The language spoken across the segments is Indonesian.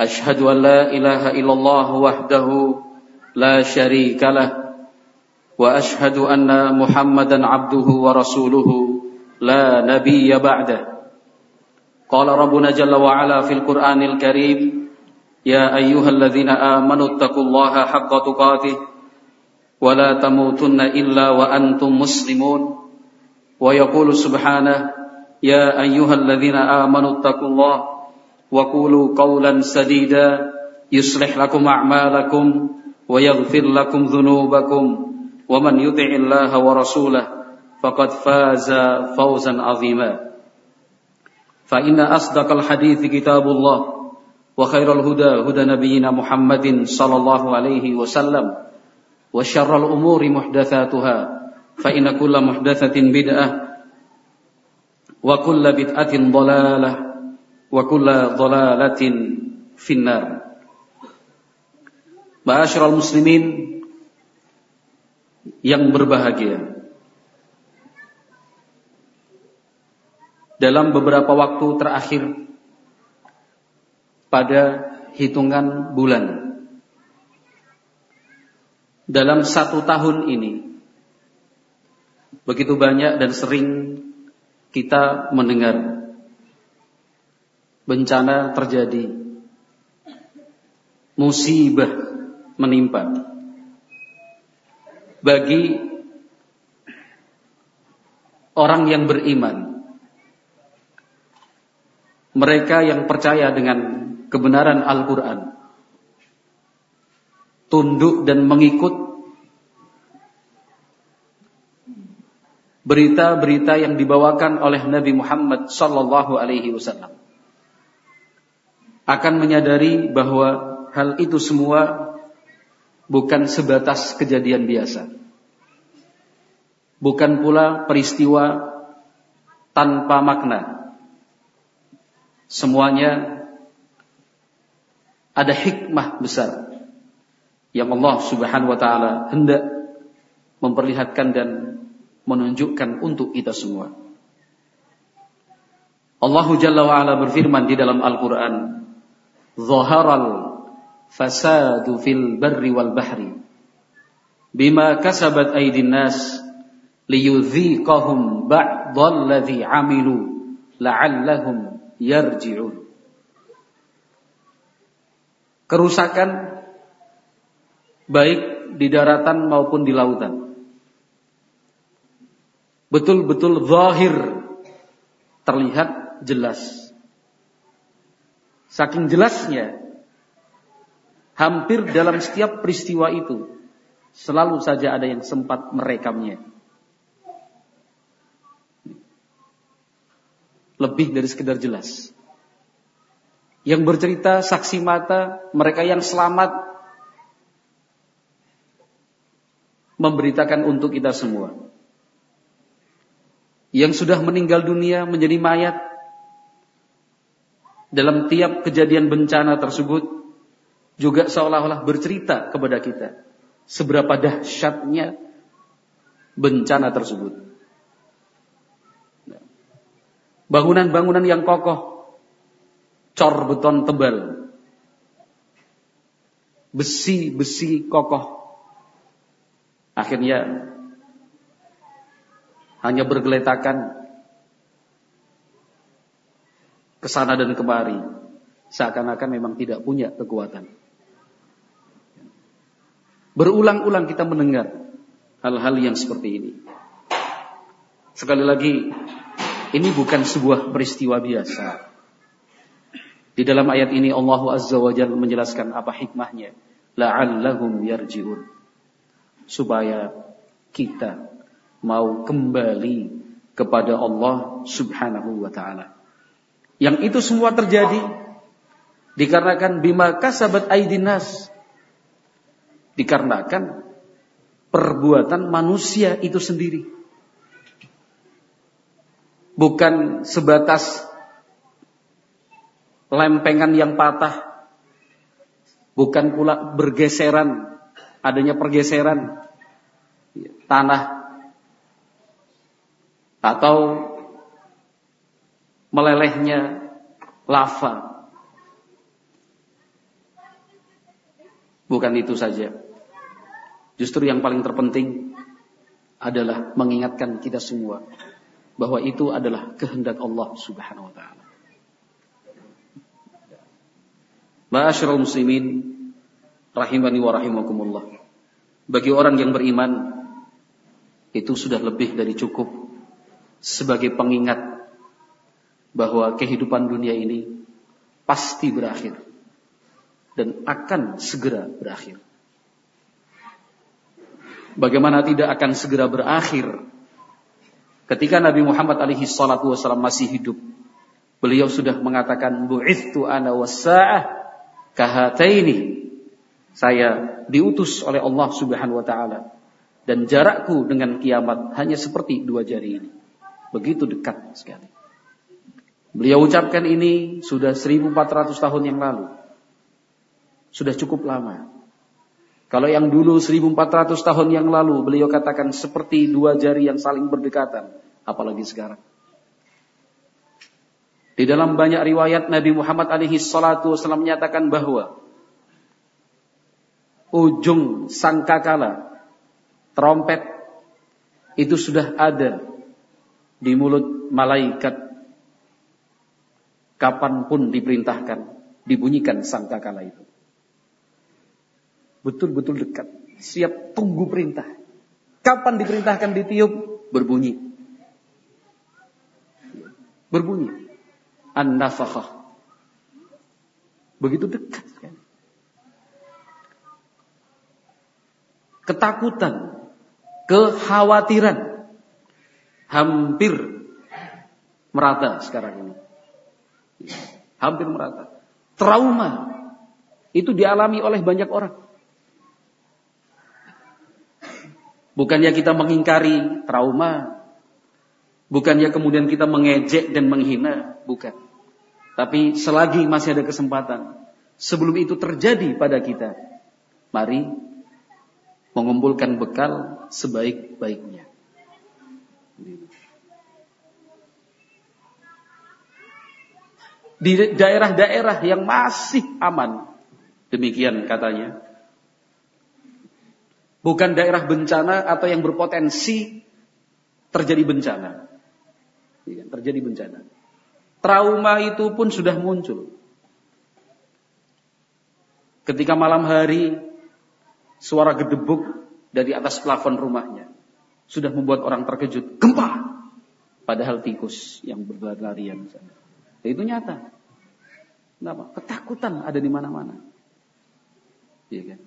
أشهد أن لا إله إلا الله وحده لا شريك له وأشهد أن محمدا عبده ورسوله لا نبي بعده. قال ربنا جل وعلا في القرآن الكريم يا أيها الذين آمنوا اتقوا الله حق تقاته ولا تموتن إلا وأنتم مسلمون. ويقول سبحانه يا أيها الذين آمنوا اتقوا الله وقولوا قولا سديدا. يصلح لكم أعمالكم ويغفر لكم ذنوبكم. ومن يطع الله ورسوله فقد فاز فوزا عظيما. فإن أصدق الحديث كتاب الله وخير الهدى هدى نبينا محمد صلى الله عليه وسلم وشر الأمور محدثاتها فإن كل محدثة بدعة وكل بدعة ضلالة wa kulla dhalalatin finnar. Ma'asyiral muslimin yang berbahagia. Dalam beberapa waktu terakhir pada hitungan bulan dalam satu tahun ini begitu banyak dan sering kita mendengar bencana terjadi, musibah menimpa. Bagi orang yang beriman, mereka yang percaya dengan kebenaran Al-Quran, tunduk dan mengikut berita-berita yang dibawakan oleh Nabi Muhammad sallallahu alaihi wasallam akan menyadari bahwa hal itu semua bukan sebatas kejadian biasa. Bukan pula peristiwa tanpa makna. Semuanya ada hikmah besar yang Allah Subhanahu wa taala hendak memperlihatkan dan menunjukkan untuk kita semua. Allah Jalla wa berfirman di dalam Al-Qur'an, zaharal fasadu fil barri wal bahri. Bima kasabat aydin nas liyudhiqahum ba'dalladhi amilu la'allahum yarji'un. Kerusakan baik di daratan maupun di lautan. Betul-betul zahir terlihat jelas Saking jelasnya, hampir dalam setiap peristiwa itu, selalu saja ada yang sempat merekamnya. Lebih dari sekedar jelas. Yang bercerita saksi mata, mereka yang selamat, memberitakan untuk kita semua. Yang sudah meninggal dunia menjadi mayat, dalam tiap kejadian bencana tersebut juga seolah-olah bercerita kepada kita seberapa dahsyatnya bencana tersebut. Bangunan-bangunan yang kokoh, cor beton tebal, besi-besi kokoh, akhirnya hanya bergeletakan ke sana dan kemari seakan-akan memang tidak punya kekuatan. Berulang-ulang kita mendengar hal-hal yang seperti ini. Sekali lagi, ini bukan sebuah peristiwa biasa. Di dalam ayat ini Allah Azza wa Jalla menjelaskan apa hikmahnya. La'allahum yarji'un. Supaya kita mau kembali kepada Allah Subhanahu wa taala. Yang itu semua terjadi Dikarenakan bima kasabat aidinas. Dikarenakan perbuatan manusia itu sendiri. Bukan sebatas lempengan yang patah. Bukan pula bergeseran, adanya pergeseran tanah atau melelehnya lava Bukan itu saja. Justru yang paling terpenting adalah mengingatkan kita semua bahwa itu adalah kehendak Allah Subhanahu wa taala. Ma'asyiral muslimin rahimani wa rahimakumullah. Bagi orang yang beriman itu sudah lebih dari cukup sebagai pengingat bahwa kehidupan dunia ini pasti berakhir dan akan segera berakhir. Bagaimana tidak akan segera berakhir ketika Nabi Muhammad alaihi salatu wasallam masih hidup. Beliau sudah mengatakan bu'ithu ana wasa'ah kahataini. Saya diutus oleh Allah Subhanahu wa taala dan jarakku dengan kiamat hanya seperti dua jari ini. Begitu dekat sekali. Beliau ucapkan ini sudah 1400 tahun yang lalu. Sudah cukup lama. Kalau yang dulu 1400 tahun yang lalu beliau katakan seperti dua jari yang saling berdekatan. Apalagi sekarang. Di dalam banyak riwayat Nabi Muhammad alaihi salatu wasallam menyatakan bahwa ujung sangkakala trompet itu sudah ada di mulut malaikat kapan pun diperintahkan dibunyikan sangkakala itu betul-betul dekat. Siap tunggu perintah. Kapan diperintahkan ditiup? Berbunyi. Berbunyi. An-nafakhah. Begitu dekat? Ketakutan, kekhawatiran hampir merata sekarang ini. Hampir merata. Trauma itu dialami oleh banyak orang. Bukannya kita mengingkari trauma. Bukannya kemudian kita mengejek dan menghina. Bukan. Tapi selagi masih ada kesempatan. Sebelum itu terjadi pada kita. Mari mengumpulkan bekal sebaik-baiknya. Di daerah-daerah yang masih aman. Demikian katanya. Bukan daerah bencana atau yang berpotensi terjadi bencana. Iya, terjadi bencana. Trauma itu pun sudah muncul. Ketika malam hari suara gedebuk dari atas plafon rumahnya sudah membuat orang terkejut. Gempa. Padahal tikus yang berlarian sana. Itu nyata. Kenapa? Ketakutan ada di mana-mana. Iya kan?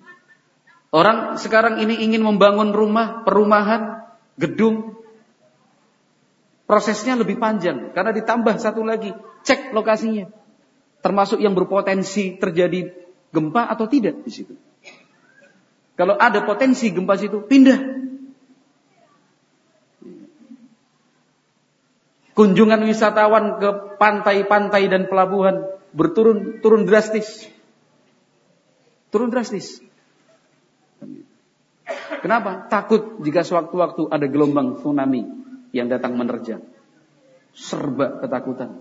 Orang sekarang ini ingin membangun rumah, perumahan, gedung. Prosesnya lebih panjang karena ditambah satu lagi, cek lokasinya. Termasuk yang berpotensi terjadi gempa atau tidak di situ. Kalau ada potensi gempa situ, pindah. Kunjungan wisatawan ke pantai-pantai dan pelabuhan berturun turun drastis. Turun drastis. Kenapa? Takut jika sewaktu-waktu ada gelombang tsunami yang datang menerjang. Serba ketakutan.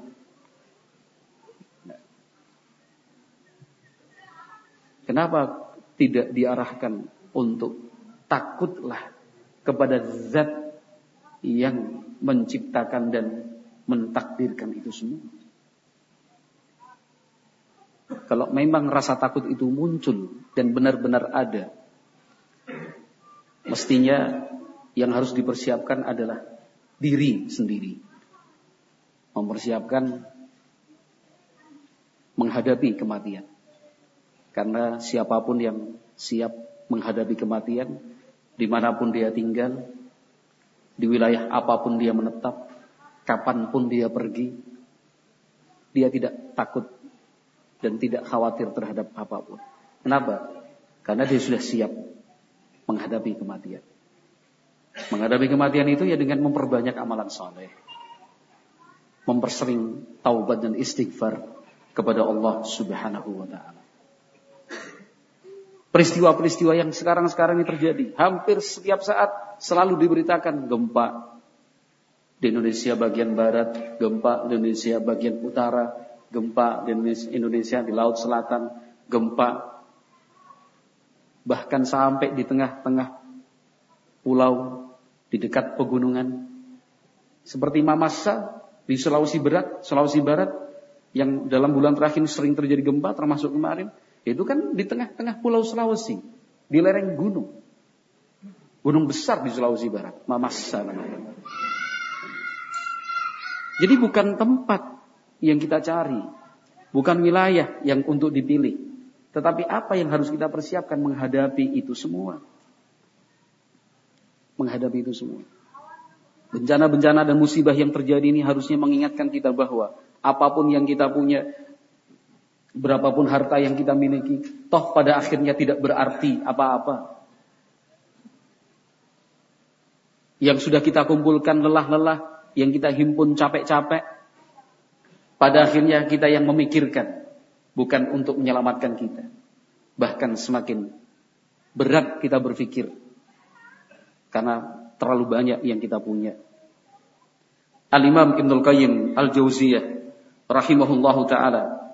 Kenapa tidak diarahkan untuk takutlah kepada zat yang menciptakan dan mentakdirkan itu semua? Kalau memang rasa takut itu muncul dan benar-benar ada, Mestinya yang harus dipersiapkan adalah diri sendiri. Mempersiapkan menghadapi kematian. Karena siapa pun yang siap menghadapi kematian, di mana pun dia tinggal, di wilayah apa pun dia menetap, kapan pun dia pergi, dia tidak takut dan tidak khawatir terhadap apa pun. Kenapa? Karena dia sudah siap menghadapi kematian. Menghadapi kematian itu ya dengan memperbanyak amalan saleh. Mempersering taubat dan istighfar kepada Allah Subhanahu wa taala. Peristiwa-peristiwa yang sekarang-sekarang ini terjadi, hampir setiap saat selalu diberitakan gempa di Indonesia bagian barat, gempa di Indonesia bagian utara, gempa di Indonesia di Laut Selatan, gempa bahkan sampai di tengah-tengah pulau di dekat pegunungan. Seperti Mamasa di Sulawesi Barat, Sulawesi Barat yang dalam bulan terakhir sering terjadi gempa termasuk kemarin itu kan di tengah-tengah pulau Sulawesi, di lereng gunung. Gunung besar di Sulawesi Barat, Mamasa namanya. Jadi bukan tempat yang kita cari, bukan wilayah yang untuk dipilih, tetapi apa yang harus kita persiapkan menghadapi itu semua. Menghadapi itu semua. Bencana-bencana dan musibah yang terjadi ini harusnya mengingatkan kita bahwa apa pun yang kita punya, Berapapun harta yang kita miliki, toh pada akhirnya tidak berarti apa-apa. Yang sudah kita kumpulkan lelah-lelah, yang kita himpun capek-capek, pada akhirnya kita yang memikirkan, bukan untuk menyelamatkan kita. Bahkan semakin berat kita berpikir, karena terlalu banyak yang kita punya. Al-Imam Ibnul Qayyim Al-Jauziyah rahimahullahu taala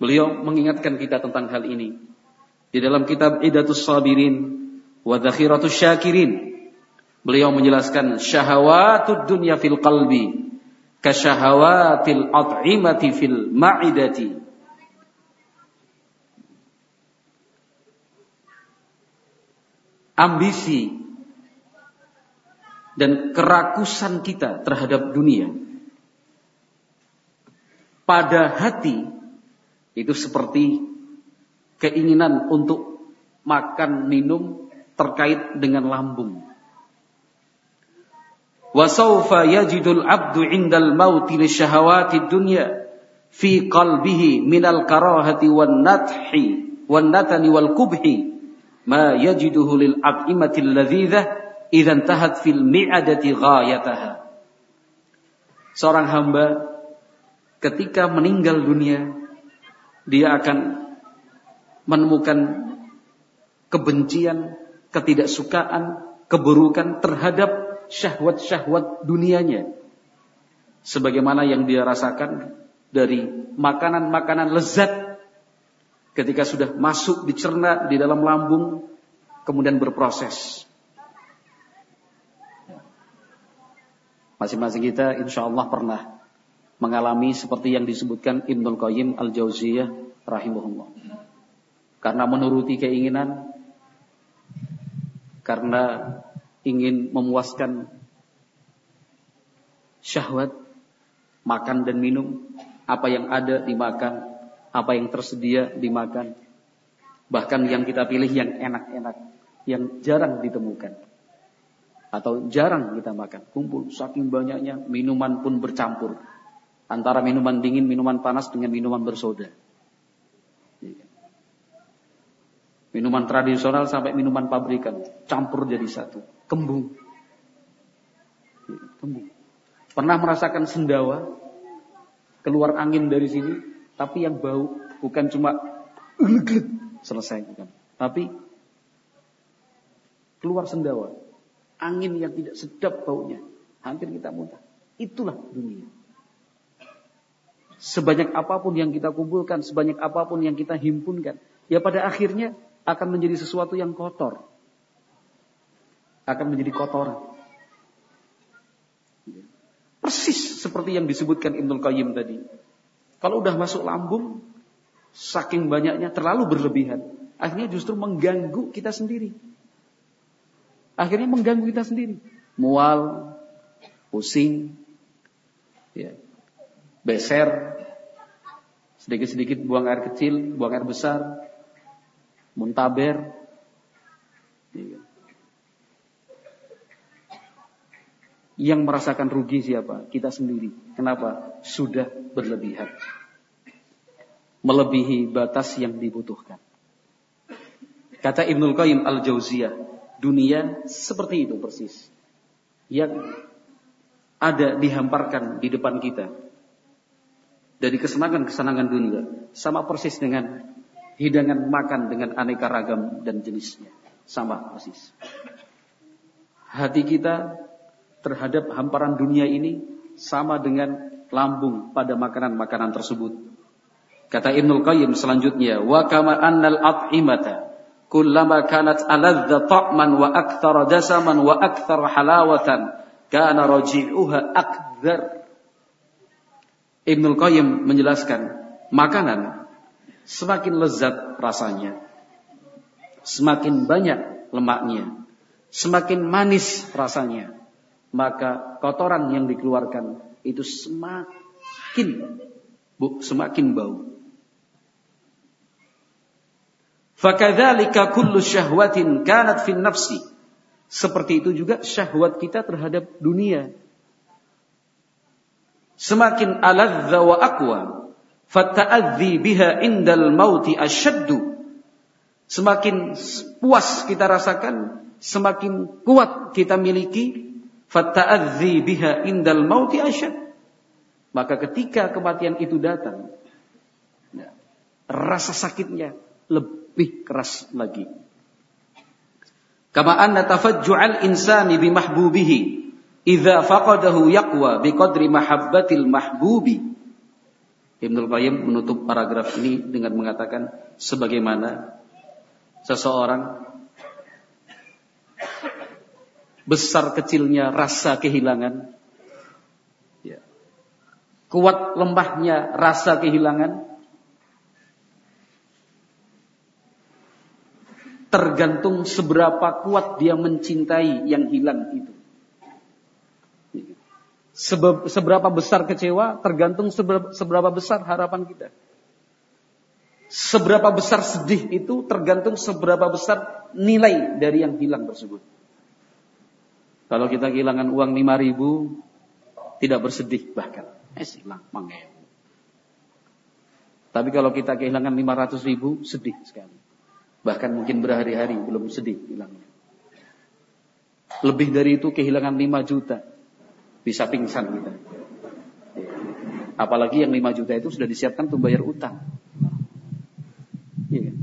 Beliau mengingatkan kita tentang hal ini. Di dalam kitab Idatus Sabirin wa Dhakhiratus Syakirin. Beliau menjelaskan syahawatud dunya fil qalbi kasyahawatil at'imati fil ma'idati. Ambisi dan kerakusan kita terhadap dunia pada hati itu seperti keinginan untuk makan minum terkait dengan lambung. Wa sawfa yajidul abdu indal mauti li syahawati dunya fi qalbihi minal karahati wan nathi wan natani wal kubhi ma yajiduhu lil ab'imati ladhidah idza intahat fil mi'adati ghayataha. Seorang hamba ketika meninggal dunia dia akan menemukan kebencian, ketidaksukaan, keburukan terhadap syahwat-syahwat dunianya. Sebagaimana yang dia rasakan dari makanan-makanan lezat ketika sudah masuk dicerna di dalam lambung kemudian berproses. Masing-masing kita insya Allah pernah mengalami seperti yang disebutkan Ibnul Qayyim Al-Jauziyah rahimahullah. Karena menuruti keinginan karena ingin memuaskan syahwat makan dan minum apa yang ada dimakan apa yang tersedia dimakan bahkan yang kita pilih yang enak-enak yang jarang ditemukan atau jarang kita makan kumpul saking banyaknya minuman pun bercampur antara minuman dingin, minuman panas dengan minuman bersoda. Minuman tradisional sampai minuman pabrikan campur jadi satu, kembung. Kembung. Pernah merasakan sendawa keluar angin dari sini, tapi yang bau bukan cuma selesai bukan. Tapi keluar sendawa, angin yang tidak sedap baunya, hampir kita muntah. Itulah dunia. Sebanyak apa pun yang kita kumpulkan, sebanyak apa pun yang kita himpunkan, ya pada akhirnya akan menjadi sesuatu yang kotor. Akan menjadi kotoran. Persis seperti yang disebutkan Ibnul Qayyim tadi. Kalau udah masuk lambung, saking banyaknya terlalu berlebihan. Akhirnya justru mengganggu kita sendiri. Akhirnya mengganggu kita sendiri. Mual, pusing, ya, beser, sedikit-sedikit buang air kecil, buang air besar, muntaber. Yang merasakan rugi siapa? Kita sendiri. Kenapa? Sudah berlebihan. melebihi batas yang dibutuhkan. Kata Ibnul Qayyim Al-Jauziyah, dunia seperti itu persis. Yang ada dihamparkan di depan kita. Dari kesenangan-kesenangan dunia. Sama persis dengan hidangan makan dengan aneka ragam dan jenisnya. Sama persis. Hati kita terhadap hamparan dunia ini sama dengan lambung pada makanan-makanan tersebut. Kata Ibnul Qayyim selanjutnya, wa kama annal at'imata kullama kanat aladza ta'man wa akthara dasaman wa akthara halawatan kana raji'uha akdhar. Ibnul Qayyim menjelaskan, makanan semakin lezat rasanya, semakin banyak lemaknya, semakin manis rasanya, maka kotoran yang dikeluarkan itu semakin bu, semakin bau. Fakadzalika kullu syahwatin kanat fin nafsi. Seperti itu juga syahwat kita terhadap dunia. Semakin aladza wa aqwa, fata'adzi biha indal mauti asyaddu. Semakin puas kita rasakan, semakin kuat kita miliki, Fatta'adzi biha indal mauti asyad. Maka ketika kematian itu datang, ya, rasa sakitnya lebih keras lagi. Kama anna tafajju'al insani bimahbubihi idza faqadahu yaqwa biqadri mahabbatil mahbubi. Ibnu Qayyim menutup paragraf ini dengan mengatakan sebagaimana seseorang besar kecilnya rasa kehilangan, ya. kuat lembahnya rasa kehilangan, tergantung seberapa kuat dia mencintai yang hilang itu. Seberapa besar kecewa tergantung seberapa besar harapan kita. Seberapa besar sedih itu tergantung seberapa besar nilai dari yang hilang tersebut. Kalau kita kehilangan uang 5 ribu, tidak bersedih bahkan. Eh. Tapi kalau kita kehilangan 500 ribu, sedih sekali. Bahkan mungkin berhari-hari belum sedih hilangnya. Lebih dari itu kehilangan 5 juta. Bisa pingsan kita. Apalagi yang 5 juta itu sudah disiapkan untuk bayar utang. Iya.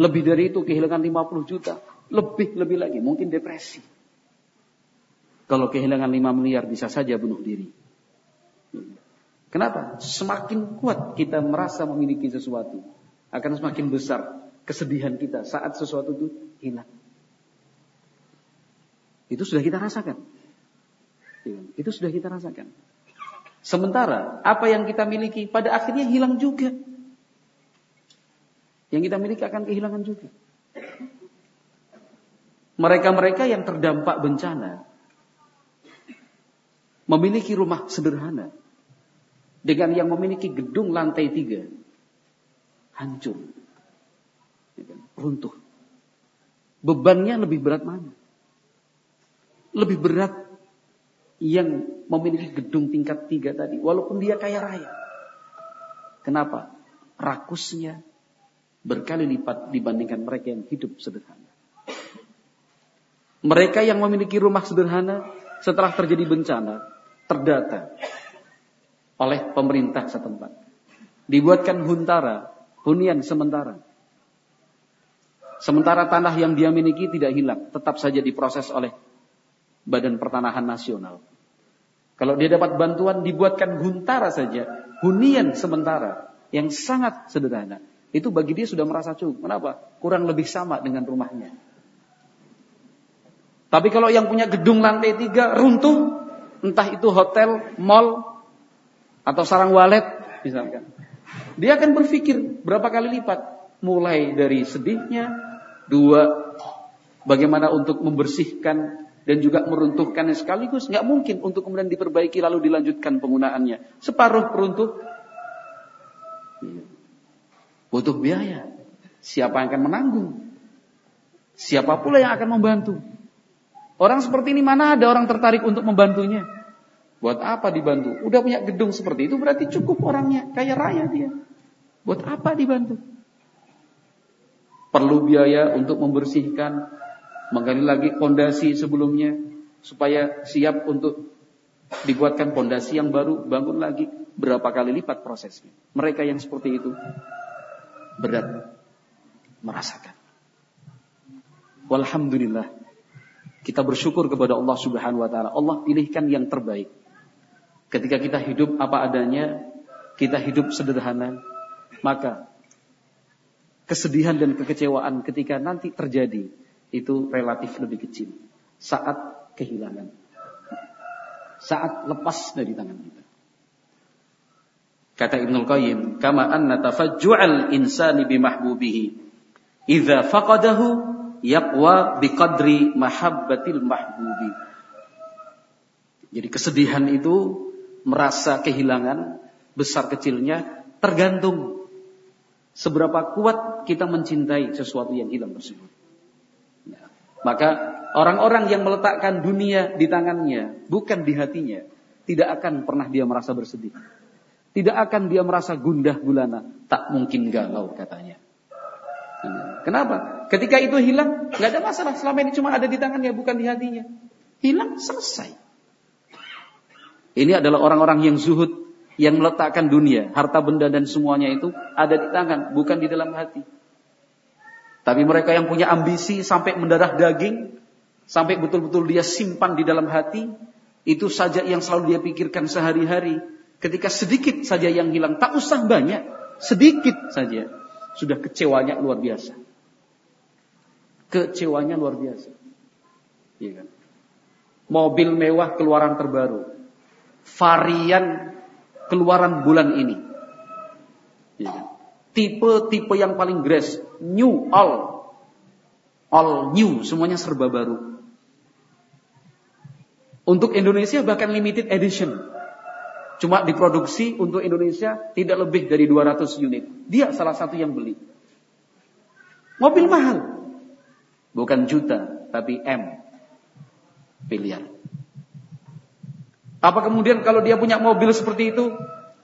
Lebih dari itu kehilangan 50 juta. Lebih-lebih lagi. Mungkin depresi. Kalau kehilangan 5 miliar bisa saja bunuh diri. Kenapa? Semakin kuat kita merasa memiliki sesuatu, akan semakin besar kesedihan kita saat sesuatu itu hilang. Itu sudah kita rasakan. Itu sudah kita rasakan. Sementara apa yang kita miliki pada akhirnya hilang juga. Yang kita miliki akan kehilangan juga. Mereka-mereka yang terdampak bencana memiliki rumah sederhana dengan yang memiliki gedung lantai tiga hancur, ya kan? runtuh. Bebannya lebih berat mana? Lebih berat yang memiliki gedung tingkat tiga tadi, walaupun dia kaya raya. Kenapa? Rakusnya berkali lipat dibandingkan mereka yang hidup sederhana. Mereka yang memiliki rumah sederhana setelah terjadi bencana terdata oleh pemerintah setempat. Dibuatkan huntara, hunian sementara. Sementara tanah yang dia miliki tidak hilang, tetap saja diproses oleh Badan Pertanahan Nasional. Kalau dia dapat bantuan dibuatkan huntara saja, hunian sementara yang sangat sederhana. Itu bagi dia sudah merasa cukup. Kenapa? Kurang lebih sama dengan rumahnya. Tapi kalau yang punya gedung lantai tiga runtuh, entah itu hotel, mall, atau sarang walet, misalkan. Dia akan berpikir berapa kali lipat. Mulai dari sedihnya, dua, bagaimana untuk membersihkan dan juga meruntuhkannya sekaligus. Nggak mungkin untuk kemudian diperbaiki lalu dilanjutkan penggunaannya. Separuh runtuh, butuh biaya. Siapa yang akan menanggung? Siapa pula yang akan membantu? Orang seperti ini mana ada orang tertarik untuk membantunya? Buat apa dibantu? Udah punya gedung seperti itu berarti cukup orangnya, kaya raya dia. Buat apa dibantu? Perlu biaya untuk membersihkan, menggali lagi pondasi sebelumnya supaya siap untuk dibuatkan pondasi yang baru, bangun lagi berapa kali lipat prosesnya. Mereka yang seperti itu berat merasakan. Walhamdulillah kita bersyukur kepada Allah Subhanahu wa taala. Allah pilihkan yang terbaik. Ketika kita hidup apa adanya, kita hidup sederhana, maka kesedihan dan kekecewaan ketika nanti terjadi itu relatif lebih kecil. Saat kehilangan. Saat lepas dari tangan kita. Kata Ibnu Qayyim, "Kama anna tafajju'al insani bimahbubihi idza faqadahu yaqwa biqadri mahabbatil mahbubi." Jadi kesedihan itu merasa kehilangan besar kecilnya tergantung seberapa kuat kita mencintai sesuatu yang hilang tersebut. Maka orang-orang yang meletakkan dunia di tangannya, bukan di hatinya, tidak akan pernah dia merasa bersedih. Tidak akan dia merasa gundah gulana, tak mungkin galau katanya. Kenapa? Ketika itu hilang, nggak ada masalah. Selama ini cuma ada di tangannya, bukan di hatinya. Hilang, selesai. Ini adalah orang-orang yang zuhud, yang meletakkan dunia, harta benda dan semuanya itu ada di tangan, bukan di dalam hati. Tapi mereka yang punya ambisi sampai mendarah daging, sampai betul-betul dia simpan di dalam hati, itu saja yang selalu dia pikirkan sehari-hari. Ketika sedikit saja yang hilang, tak usah banyak, sedikit saja, sudah kecewanya luar biasa. Kecewanya luar biasa. Iya kan? Mobil mewah keluaran terbaru varian keluaran bulan ini. Iya. Tipe-tipe yang paling grace, new all, all new, semuanya serba baru. Untuk Indonesia bahkan limited edition. Cuma diproduksi untuk Indonesia tidak lebih dari 200 unit. Dia salah satu yang beli. Mobil mahal. Bukan juta, tapi M. Miliar. Apa kemudian kalau dia punya mobil seperti itu,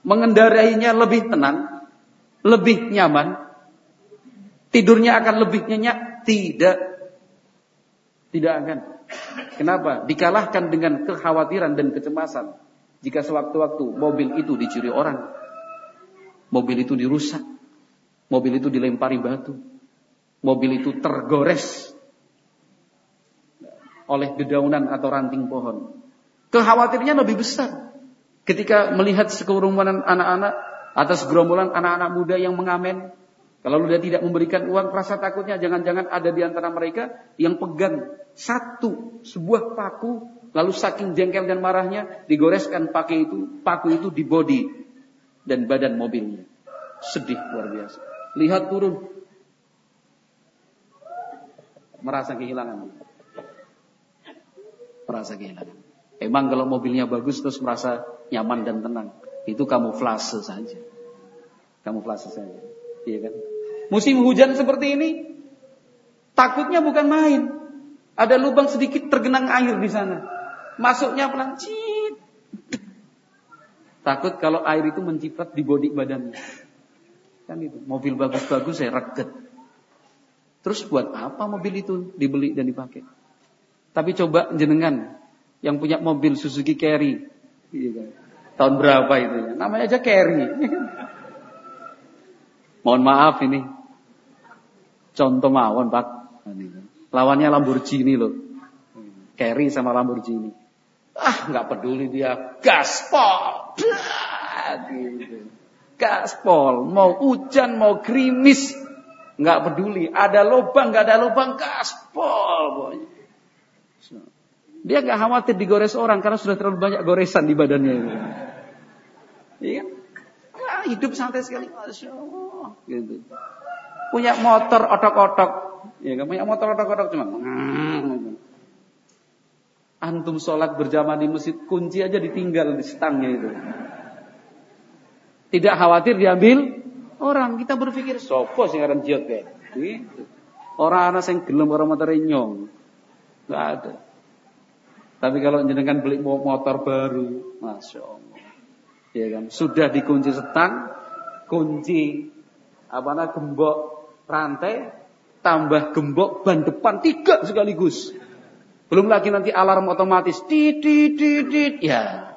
mengendarainya lebih tenang, lebih nyaman, tidurnya akan lebih nyenyak? Tidak. Tidak akan. Kenapa? Dikalahkan dengan kekhawatiran dan kecemasan. Jika sewaktu-waktu mobil itu dicuri orang, mobil itu dirusak, mobil itu dilempari batu, mobil itu tergores oleh dedaunan atau ranting pohon. Kekhawatirnya lebih besar ketika melihat sekerumunan anak-anak atas gerombolan anak-anak muda yang mengamen. Kalau dia tidak memberikan uang, rasa takutnya jangan-jangan ada di antara mereka yang pegang satu sebuah paku, lalu saking jengkel dan marahnya digoreskan pakai itu, paku itu di body dan badan mobilnya. Sedih luar biasa. Lihat turun, merasa kehilangan, merasa kehilangan. Emang kalau mobilnya bagus terus merasa nyaman dan tenang. Itu kamuflase saja. Kamuflase saja. Iya kan? Musim hujan seperti ini, takutnya bukan main. Ada lubang sedikit tergenang air di sana. Masuknya pelan, cip. Takut kalau air itu menciprat di bodi badannya. Kan itu, mobil bagus-bagus saya reket. Terus buat apa mobil itu dibeli dan dipakai? Tapi coba jenengan yang punya mobil Suzuki Carry. Iya kan? Tahun berapa itu ya? Namanya aja Carry. Mohon maaf ini. Contoh mawon Pak. Lawannya Lamborghini loh. Carry sama Lamborghini. Ah nggak peduli dia. Gaspol. Gitu. Gaspol. Mau hujan, mau gerimis. nggak peduli. Ada lubang, nggak ada lubang. Gaspol. Pokoknya. Dia nggak khawatir digores orang karena sudah terlalu banyak goresan di badannya. Iya kan? hidup santai sekali, masya Allah. Gitu. Punya motor otok-otok, ya kan? Punya motor otok-otok cuma. Antum sholat berjamaah di masjid, kunci aja ditinggal di stangnya itu. Tidak khawatir diambil orang. Kita berpikir, sopo sih jiot. Gitu. Orang anak yang gelem orang motor nyong. Gak ada. Tapi kalau jenengan beli motor baru, masya Allah, ya kan, sudah dikunci setang, kunci Apa namanya gembok rantai tambah gembok ban depan tiga sekaligus. Belum lagi nanti alarm otomatis. Tit, tit, tit, tit. Ya.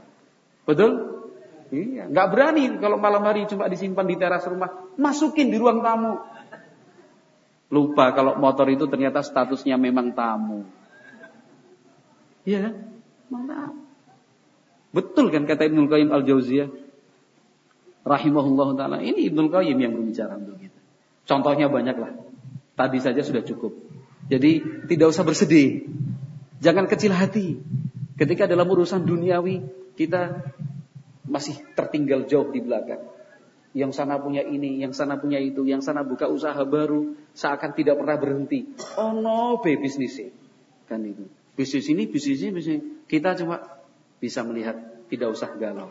Betul? Iya. Nggak berani kalau malam hari cuma disimpan di teras rumah. Masukin di ruang tamu. Lupa kalau motor itu ternyata statusnya memang tamu. Iya Mana? Betul kan kata Ibnu Qayyim Al-Jauziyah? Rahimahullah taala. Ini Ibnu Qayyim yang berbicara untuk kita. Contohnya banyak lah. Tadi saja sudah cukup. Jadi tidak usah bersedih. Jangan kecil hati. Ketika dalam urusan duniawi kita masih tertinggal jauh di belakang. Yang sana punya ini, yang sana punya itu, yang sana buka usaha baru, seakan tidak pernah berhenti. Oh no, be bisnis kan itu. Bisnis ini, bisnis ini, bisnis ini. Kita cuma bisa melihat, tidak usah galau.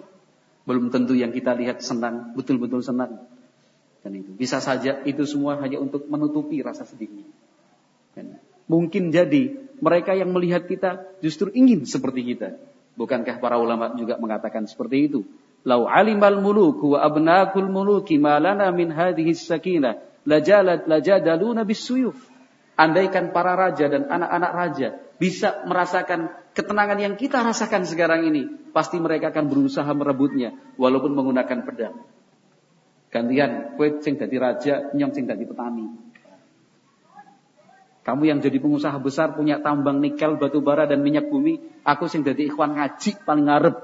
Belum tentu yang kita lihat senang, betul-betul senang. Kan itu. Bisa saja itu semua hanya untuk menutupi rasa sedihnya. Kan. Mungkin jadi mereka yang melihat kita justru ingin seperti kita. Bukankah para ulama juga mengatakan seperti itu? Lau alimal muluku wa abnakul muluki malana min hadhihi sakinah lajalat lajadaluna bisuyuf. Andaikan para raja dan anak-anak raja bisa merasakan ketenangan yang kita rasakan sekarang ini, pasti mereka akan berusaha merebutnya walaupun menggunakan pedang. Gantian, kue sing dadi raja, nyong sing dadi petani. Kamu yang jadi pengusaha besar punya tambang nikel, batu bara dan minyak bumi. Aku sing jadi ikhwan ngaji paling ngarep.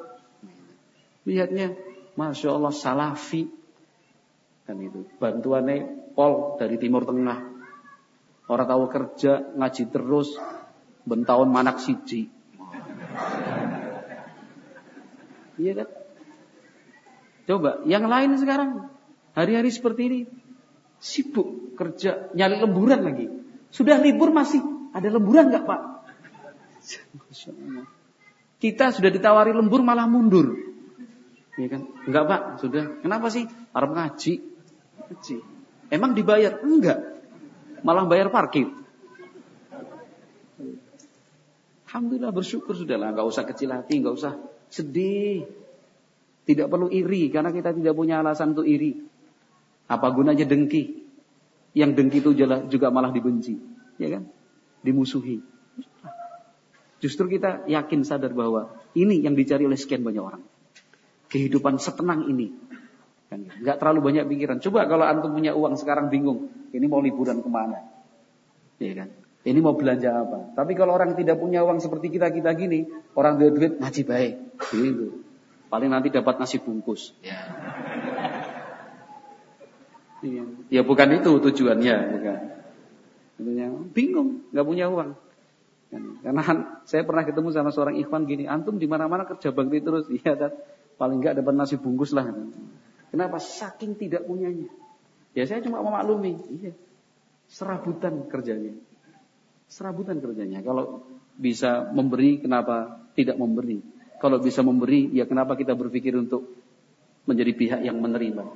Lihatnya, masya Allah salafi. Kan itu bantuannya pol dari timur tengah. Orang tahu kerja ngaji terus, bentahun manak siji. Iya kan? Coba, yang lain sekarang hari-hari seperti ini sibuk kerja, nyali lemburan lagi. Sudah libur masih ada lemburan nggak Pak? Kita sudah ditawari lembur malah mundur. Ya kan? Enggak Pak, sudah. Kenapa sih? Arab ngaji. Ngaji. Emang dibayar? Enggak. Malah bayar parkir. Alhamdulillah bersyukur sudahlah, nggak usah kecil hati, nggak usah sedih. Tidak perlu iri karena kita tidak punya alasan untuk iri. Apa gunanya dengki? Yang dengki itu juga malah dibenci, ya kan? Dimusuhi. Justru kita yakin sadar bahwa ini yang dicari oleh sekian banyak orang. Kehidupan setenang ini. Kan, nggak terlalu banyak pikiran. Coba kalau antum punya uang sekarang bingung, ini mau liburan ke mana? Ya kan? Ini mau belanja apa? Tapi kalau orang tidak punya uang seperti kita kita gini, orang duit duit ngaji baik, gitu. Paling nanti dapat nasi bungkus. Ya. Iya. Ya bukan itu tujuannya, bukan. Tentunya bingung, nggak punya uang. Karena saya pernah ketemu sama seorang ikhwan gini, antum di mana-mana kerja bakti terus, iya dan paling nggak dapat nasi bungkus lah. Kenapa? Saking tidak punyanya. Ya saya cuma memaklumi, iya. Serabutan kerjanya. Serabutan kerjanya. Kalau bisa memberi, kenapa tidak memberi? Kalau bisa memberi, ya kenapa kita berpikir untuk menjadi pihak yang menerima?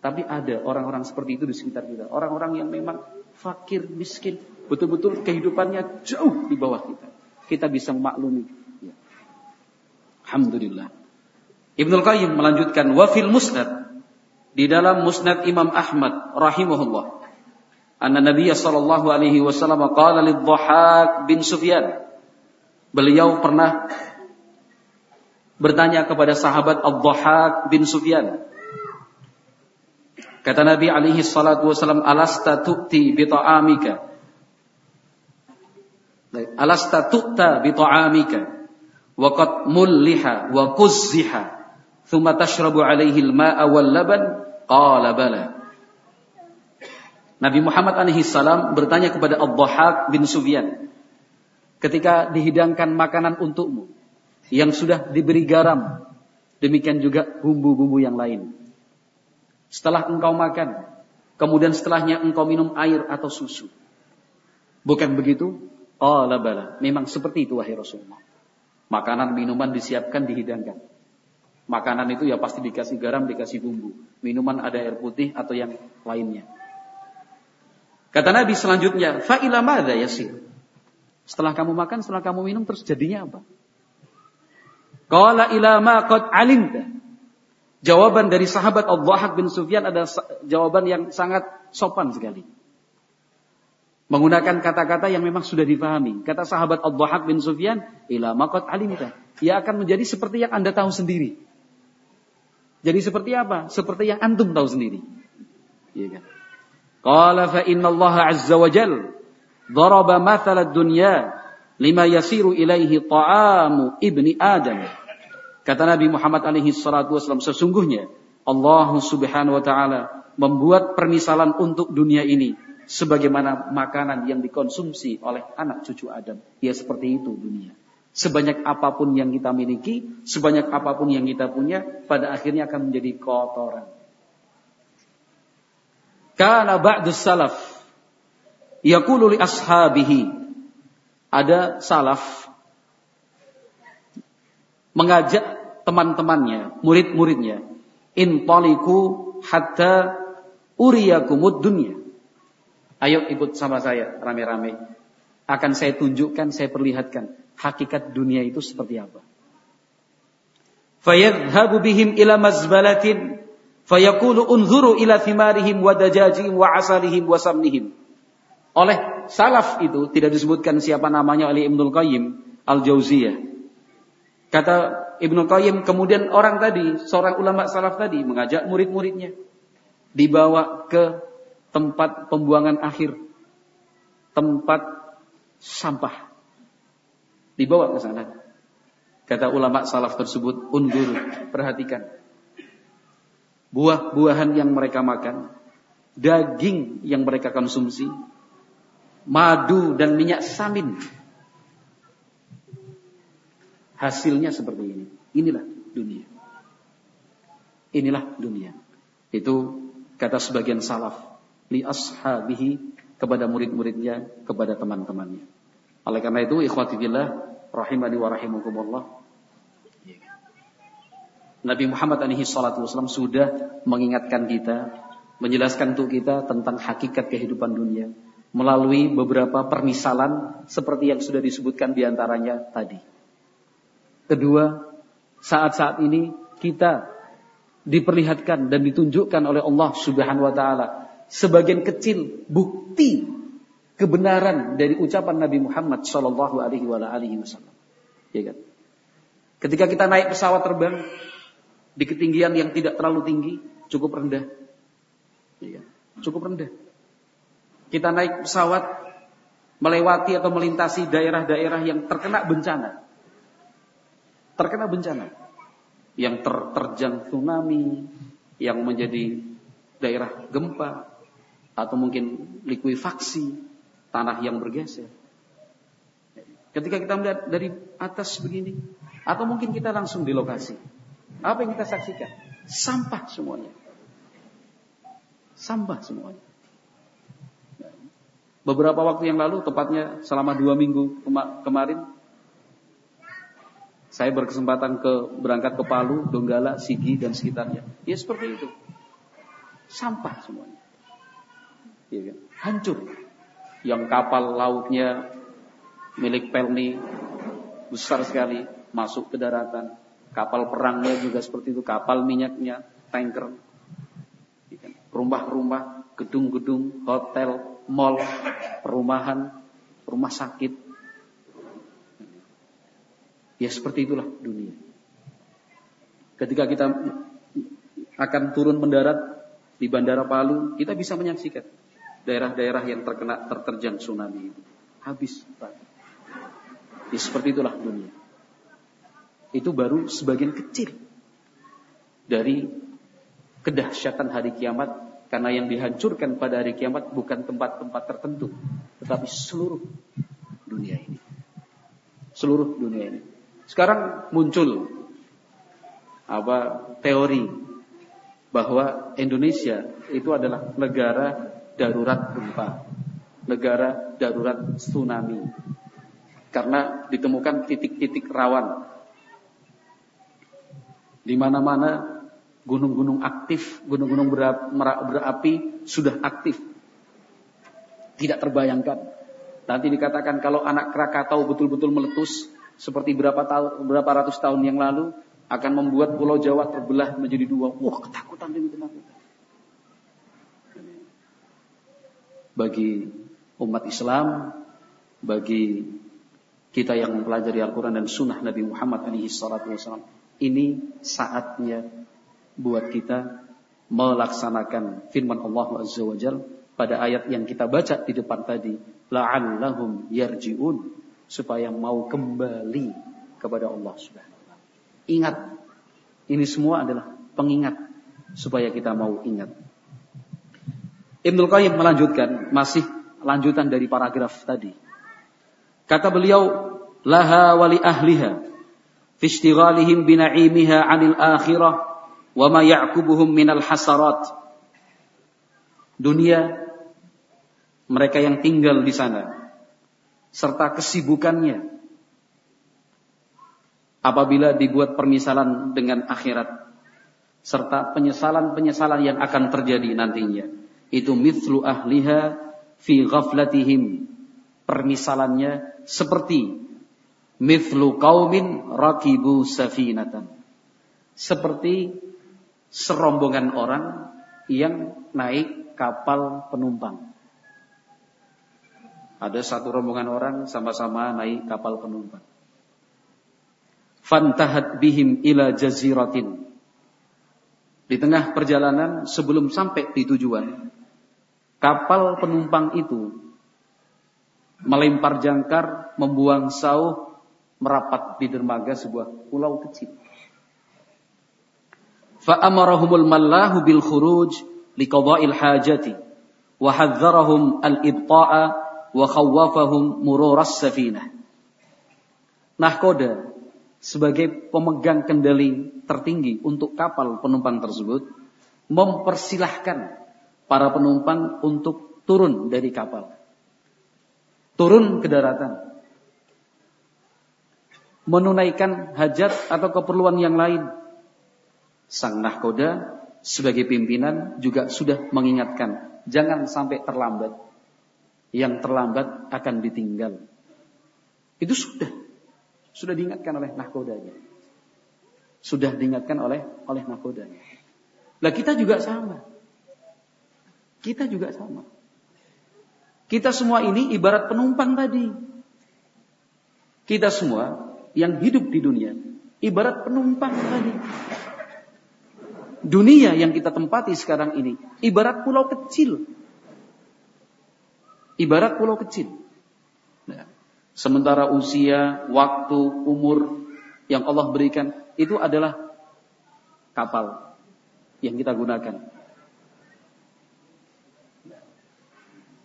Tapi ada orang-orang seperti itu di sekitar kita. Orang-orang yang memang fakir, miskin. Betul-betul kehidupannya jauh di bawah kita. Kita bisa memaklumi. Ya. Alhamdulillah. Ibnu Qayyim melanjutkan wafil musnad di dalam musnad Imam Ahmad rahimahullah. Anna Nabi sallallahu alaihi wasallam qala lidh bin Sufyan. Beliau pernah bertanya kepada sahabat Ad-Dhahak bin Sufyan Kata Nabi alaihi salatu wasallam, "Alasta tu'ti bi ta'amika?" Alasta tu'ta bi ta'amika wa qad mulliha wa kuzziha thumma tashrabu alaihi al-ma'a wal laban? Qala bala. Nabi Muhammad alaihi salam bertanya kepada Ad-Dhahhak bin Sufyan ketika dihidangkan makanan untukmu yang sudah diberi garam demikian juga bumbu-bumbu yang lain setelah engkau makan, kemudian setelahnya engkau minum air atau susu. Bukan begitu? Qala bala. Memang seperti itu wahai Rasulullah. Makanan minuman disiapkan dihidangkan. Makanan itu ya pasti dikasih garam, dikasih bumbu. Minuman ada air putih atau yang lainnya. Kata Nabi selanjutnya, fa'ila madha yasir. Setelah kamu makan, setelah kamu minum, terus jadinya apa? Qala ila ma qad alimta. Jawaban dari sahabat Al-Dhahak bin Sufyan adalah jawaban yang sangat sopan sekali. Menggunakan kata-kata yang memang sudah dipahami. Kata sahabat Al-Dhahak bin Sufyan, ila maqat alimta. Ia akan menjadi seperti yang Anda tahu sendiri. Jadi seperti apa? Seperti yang antum tahu sendiri. Iya kan? Qala fa inna Allah azza wa jal daraba mathala dunya lima yasiru ilaihi ta'amu ibni Adam. Kata Nabi Muhammad alaihi salatu wasallam sesungguhnya Allah Subhanahu wa taala membuat permisalan untuk dunia ini sebagaimana makanan yang dikonsumsi oleh anak cucu Adam. Ya seperti itu dunia. Sebanyak apa pun yang kita miliki, sebanyak apa pun yang kita punya, pada akhirnya akan menjadi kotoran. Karena ba'du salaf yaqulu li ashabihi ada salaf mengajak teman-temannya, murid-muridnya, intaliku hatta uriyakumud dunya. Ayo ikut sama saya rame-rame. Akan saya tunjukkan, saya perlihatkan hakikat dunia itu seperti apa. Fayadhhabu bihim ila mazbalatin fayaqulu unzuru ila thimarihim wa dajajihim wa asalihim wa samnihim oleh salaf itu tidak disebutkan siapa namanya oleh Ibnul Qayyim Al-Jauziyah. Kata Ibnu Qayyim kemudian orang tadi, seorang ulama salaf tadi mengajak murid-muridnya dibawa ke tempat pembuangan akhir, tempat sampah. Dibawa ke sana. Kata ulama salaf tersebut, undur, perhatikan. Buah-buahan yang mereka makan, daging yang mereka konsumsi, madu dan minyak samin. Hasilnya seperti ini. Inilah dunia. Inilah dunia. Itu kata sebagian salaf li ashabihi kepada murid-muridnya, kepada teman-temannya. Oleh karena itu, ikhwati billah, rahimani wa rahimakumullah. Nabi Muhammad alaihi salatu wasallam sudah mengingatkan kita, menjelaskan untuk kita tentang hakikat kehidupan dunia melalui beberapa permisalan seperti yang sudah disebutkan di antaranya tadi. Kedua, saat-saat ini kita diperlihatkan dan ditunjukkan oleh Allah Subhanahu wa taala sebagian kecil bukti kebenaran dari ucapan Nabi Muhammad sallallahu alaihi wasallam. Ya kan? Ketika kita naik pesawat terbang di ketinggian yang tidak terlalu tinggi, cukup rendah. Ya kan? Cukup rendah kita naik pesawat melewati atau melintasi daerah-daerah yang terkena bencana. Terkena bencana. Yang ter terjang tsunami, yang menjadi daerah gempa, atau mungkin likuifaksi, tanah yang bergeser. Ketika kita melihat dari atas begini, atau mungkin kita langsung di lokasi, apa yang kita saksikan? Sampah semuanya. Sampah semuanya. Beberapa waktu yang lalu, tepatnya selama dua minggu kemarin, saya berkesempatan ke berangkat ke Palu, Donggala, Sigi dan sekitarnya. Ya seperti itu. Sampah semuanya. Ya, kan? Hancur. Yang kapal lautnya milik Pelni besar sekali masuk ke daratan. Kapal perangnya juga seperti itu. Kapal minyaknya, tanker. Rumah-rumah, gedung-gedung, hotel, mall, perumahan, rumah sakit. Ya seperti itulah dunia. Ketika kita akan turun mendarat di Bandara Palu, kita bisa menyaksikan daerah-daerah yang terkena terterjang tsunami itu. Habis. Ya seperti itulah dunia. Itu baru sebagian kecil dari kedahsyatan hari kiamat karena yang dihancurkan pada hari kiamat bukan tempat-tempat tertentu, tetapi seluruh dunia ini. Seluruh dunia ini. Sekarang muncul apa teori bahwa Indonesia itu adalah negara darurat gempa, negara darurat tsunami. Karena ditemukan titik-titik rawan di mana-mana gunung-gunung aktif, gunung-gunung berapi sudah aktif. Tidak terbayangkan. Nanti dikatakan kalau anak Krakatau betul-betul meletus seperti berapa tahun berapa ratus tahun yang lalu, akan membuat pulau Jawa terbelah menjadi dua. Wah, ketakutan demi ketakutan. Bagi umat Islam, bagi kita yang mempelajari Al-Quran dan Sunnah Nabi Muhammad SAW, ini saatnya buat kita melaksanakan firman Allah Azza wa Jal pada ayat yang kita baca di depan tadi, la'allahum yarji'un supaya mau kembali kepada Allah Subhanahu Ingat, ini semua adalah pengingat supaya kita mau ingat. Ibnu Qayyim melanjutkan, masih lanjutan dari paragraf tadi. Kata beliau, laha wali ahliha fi ishtighalihim bina'imiha 'anil akhirah wa ma ya'kubuhum minal hasarat. Dunia mereka yang tinggal di sana serta kesibukannya apabila dibuat permisalan dengan akhirat serta penyesalan-penyesalan yang akan terjadi nantinya itu mithlu ahliha fi ghaflatihim permisalannya seperti mithlu qaumin rakibu safinatan. Seperti serombongan orang yang naik kapal penumpang. Ada satu rombongan orang sama-sama naik kapal penumpang. Fantahat bihim ila jaziratin. Di tengah perjalanan sebelum sampai di tujuan, kapal penumpang itu melempar jangkar, membuang sauh, merapat di dermaga sebuah pulau kecil. Fa'amarahumul mallahu bil khuruj liqada'il hajati wa hadzarahum al-ibta'a wa khawwafahum mururas safinah. Nahkoda sebagai pemegang kendali tertinggi untuk kapal penumpang tersebut mempersilahkan para penumpang untuk turun dari kapal. Turun ke daratan. Menunaikan hajat atau keperluan yang lain. Sang nahkoda sebagai pimpinan juga sudah mengingatkan. Jangan sampai terlambat. Yang terlambat akan ditinggal. Itu sudah sudah diingatkan oleh nahkodanya. Sudah diingatkan oleh oleh nahkodanya. Lah kita juga sama. Kita juga sama. Kita semua ini ibarat penumpang tadi. Kita semua yang hidup di dunia ibarat penumpang tadi. Dunia yang kita tempati sekarang ini ibarat pulau kecil. Ibarat pulau kecil. Nah, Sementara usia, waktu, umur yang Allah berikan itu adalah kapal yang kita gunakan.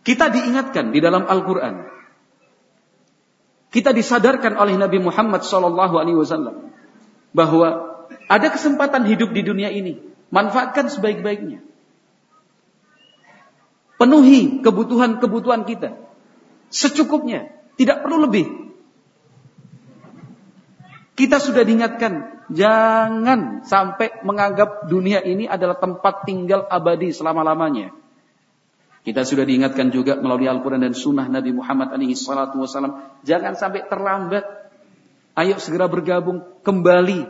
Kita diingatkan di dalam Al-Quran. Kita disadarkan oleh Nabi Muhammad SAW bahwa ada kesempatan hidup di dunia ini. Manfaatkan sebaik-baiknya. Penuhi kebutuhan-kebutuhan kita secukupnya. Tidak perlu lebih. Kita sudah diingatkan, jangan sampai menganggap dunia ini adalah tempat tinggal abadi selama-lamanya. Kita sudah diingatkan juga melalui Al-Quran dan Sunnah Nabi Muhammad SAW. Jangan sampai terlambat. Ayo segera bergabung kembali.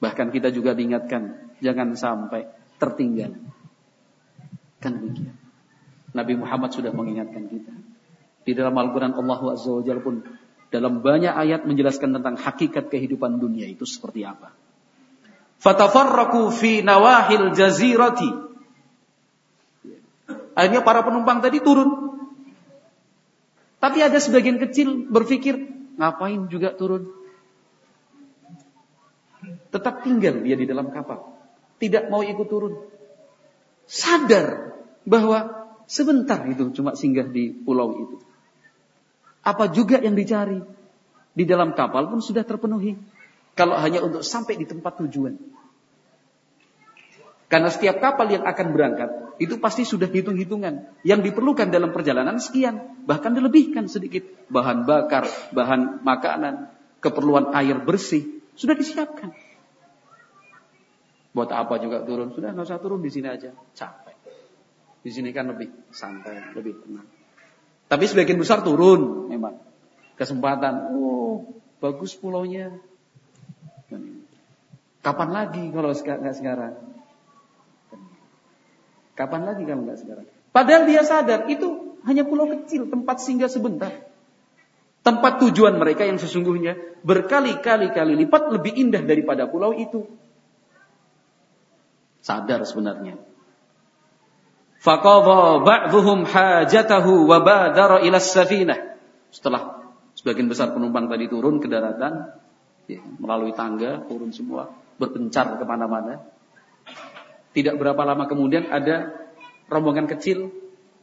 Bahkan kita juga diingatkan, jangan sampai tertinggal. Kan begitu. Nabi Muhammad sudah mengingatkan kita. Di dalam Al-Quran Allah Azza wa Jalla pun dalam banyak ayat menjelaskan tentang hakikat kehidupan dunia itu seperti apa. Fatafarraku fi nawahil jazirati. Akhirnya para penumpang tadi turun. Tapi ada sebagian kecil berpikir, ngapain juga turun? Tetap tinggal dia di dalam kapal. Tidak mau ikut turun. Sadar bahwa Sebentar itu cuma singgah di pulau itu. Apa juga yang dicari? Di dalam kapal pun sudah terpenuhi. Kalau hanya untuk sampai di tempat tujuan. Karena setiap kapal yang akan berangkat itu pasti sudah hitung-hitungan. Yang diperlukan dalam perjalanan sekian, bahkan dilebihkan sedikit. Bahan bakar, bahan makanan, keperluan air bersih sudah disiapkan. Buat apa juga turun? Sudah nggak usah turun di sini aja, capek. Di sini kan lebih santai, lebih tenang. Tapi sebagian besar turun memang. Kesempatan, oh bagus pulaunya, Kapan lagi kalau nggak sekarang? Kapan lagi kalau nggak sekarang? Padahal dia sadar itu hanya pulau kecil, tempat singgah sebentar. Tempat tujuan mereka yang sesungguhnya berkali-kali kali lipat lebih indah daripada pulau itu. Sadar sebenarnya. Faqadha ba'dhum hajatahu wa badara ila safinah. Setelah sebagian besar penumpang tadi turun ke daratan, ya, melalui tangga, turun semua, berpencar ke mana-mana. Tidak berapa lama kemudian ada rombongan kecil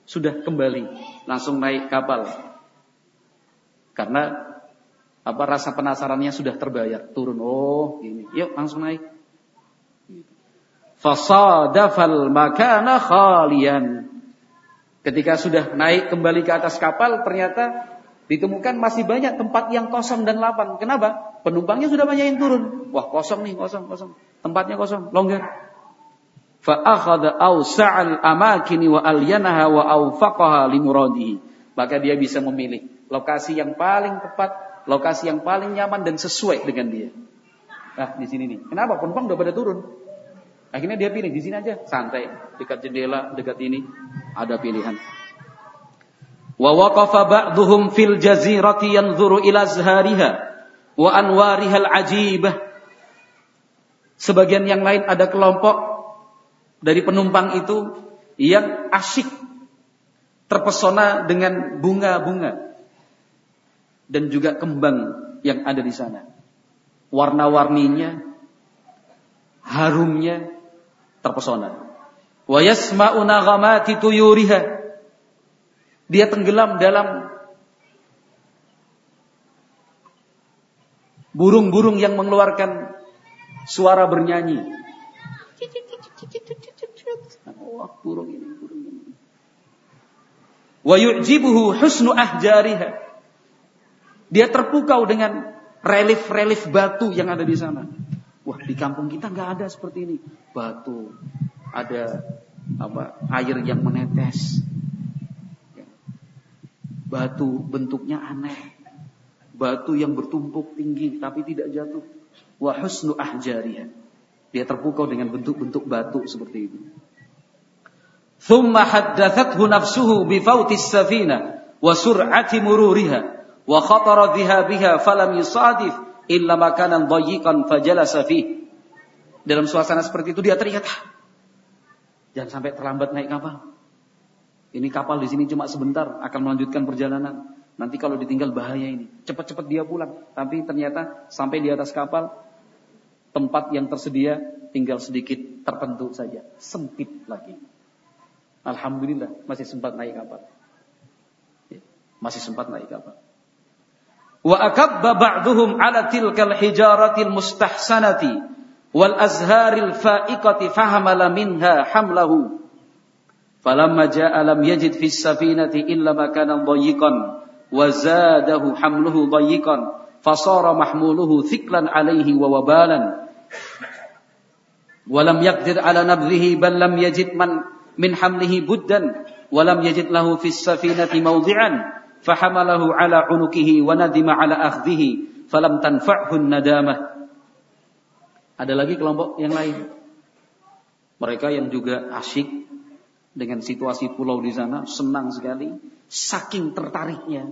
sudah kembali, langsung naik kapal karena apa rasa penasarannya sudah terbayar, turun oh gini, yuk langsung naik. Fasadafal makana khalian. Ketika sudah naik kembali ke atas kapal, ternyata ditemukan masih banyak tempat yang kosong dan lapang. Kenapa? Penumpangnya sudah banyak yang turun. Wah kosong nih, kosong, kosong. Tempatnya kosong, longgar. Fa'akhadha awsa'al amakini wa alyanaha wa. Maka dia bisa memilih lokasi yang paling tepat, lokasi yang paling nyaman dan sesuai dengan dia. Nah, di sini nih. Kenapa? Penumpang udah pada turun. Akhirnya dia pilih di sini aja, santai, dekat jendela, dekat ini, ada pilihan. Wa waqafa ba'dhum fil jazirati yanzuru ila azhariha wa al-ajibah. Sebagian yang lain ada kelompok dari penumpang itu yang asyik terpesona dengan bunga-bunga dan juga kembang yang ada di sana. Warna-warninya, harumnya terpesona. Wa yasma'u naghamati tuyuriha. Dia tenggelam dalam burung-burung yang mengeluarkan suara bernyanyi. Wah, burung ini, burung ini. Wa yu'jibuhu husnu ahjariha. Dia terpukau dengan relief-relief batu yang ada di sana. Wah, di kampung kita nggak ada seperti ini. Batu, ada apa air yang menetes. Batu bentuknya aneh. Batu yang bertumpuk tinggi tapi tidak jatuh. Wa husnu ahjariyah. Dia terpukau dengan bentuk-bentuk batu seperti itu. Haddathathu nafsuhu bi fautis safina wa sur'ati mururiha wa khatara biha falam yusadif illa makanan dayyiqan fajalasa. Dalam suasana seperti itu dia teringat, ah, jangan sampai terlambat naik kapal. Ini kapal di sini cuma sebentar akan melanjutkan perjalanan. Nanti kalau ditinggal bahaya ini. Cepat-cepat dia pulang. Tapi ternyata sampai di atas kapal tempat yang tersedia tinggal sedikit tertentu saja. Sempit lagi. Alhamdulillah masih sempat naik kapal. Ya, masih sempat naik kapal. Wa akabba ba'duhum ala tilkal hijaratil mustahsanati wal azharil fa'iqati fahamala minha hamlahu. Falamma ja'a lam yajid fis safinati illa makanan dhayyiqan wa zadahu hamluhu dhayyiqan fasara mahmuluhu thiklan alaihi wa wabalan. Walam yakdir ala nabdhihi bal lam yajid man min hamlihi buddan walam yajid lahu fis safinati mawdi'an fahamalahu ala unukihi wa nadima ala akhdhihi falam tanfa'hun nadamah. Ada lagi kelompok yang lain? Mereka yang juga asyik dengan situasi pulau di sana senang sekali saking tertariknya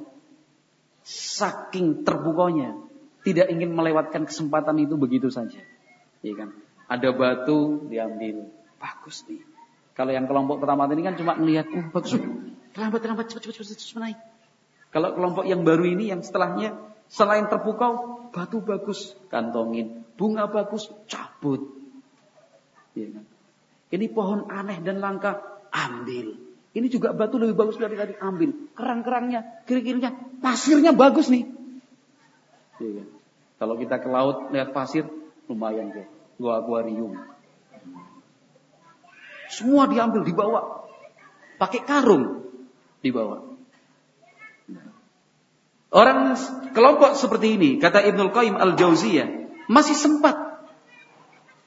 saking terbukanya tidak ingin melewatkan kesempatan itu begitu saja. Ya kan? Ada batu diambil. Bagus nih. Kalau yang kelompok pertama ini kan cuma melihat, uh bagus, terlambat, terlambat, cepat, cepat, cepat, cepat, naik. Kalau kelompok yang baru ini yang setelahnya selain terpukau, batu bagus kantongin, bunga bagus cabut. Ya? Ini pohon aneh dan langka, ambil. Ini juga batu lebih bagus dari tadi, ambil. Kerang-kerangnya, kiri-kirinya, pasirnya bagus nih. Ya? Kalau kita ke laut lihat pasir, lumayan deh. Gua akuarium. Semua diambil, dibawa. Pakai karung dibawa. Orang kelompok seperti ini, kata Ibnul Qayyim Al-Jauziyah, masih sempat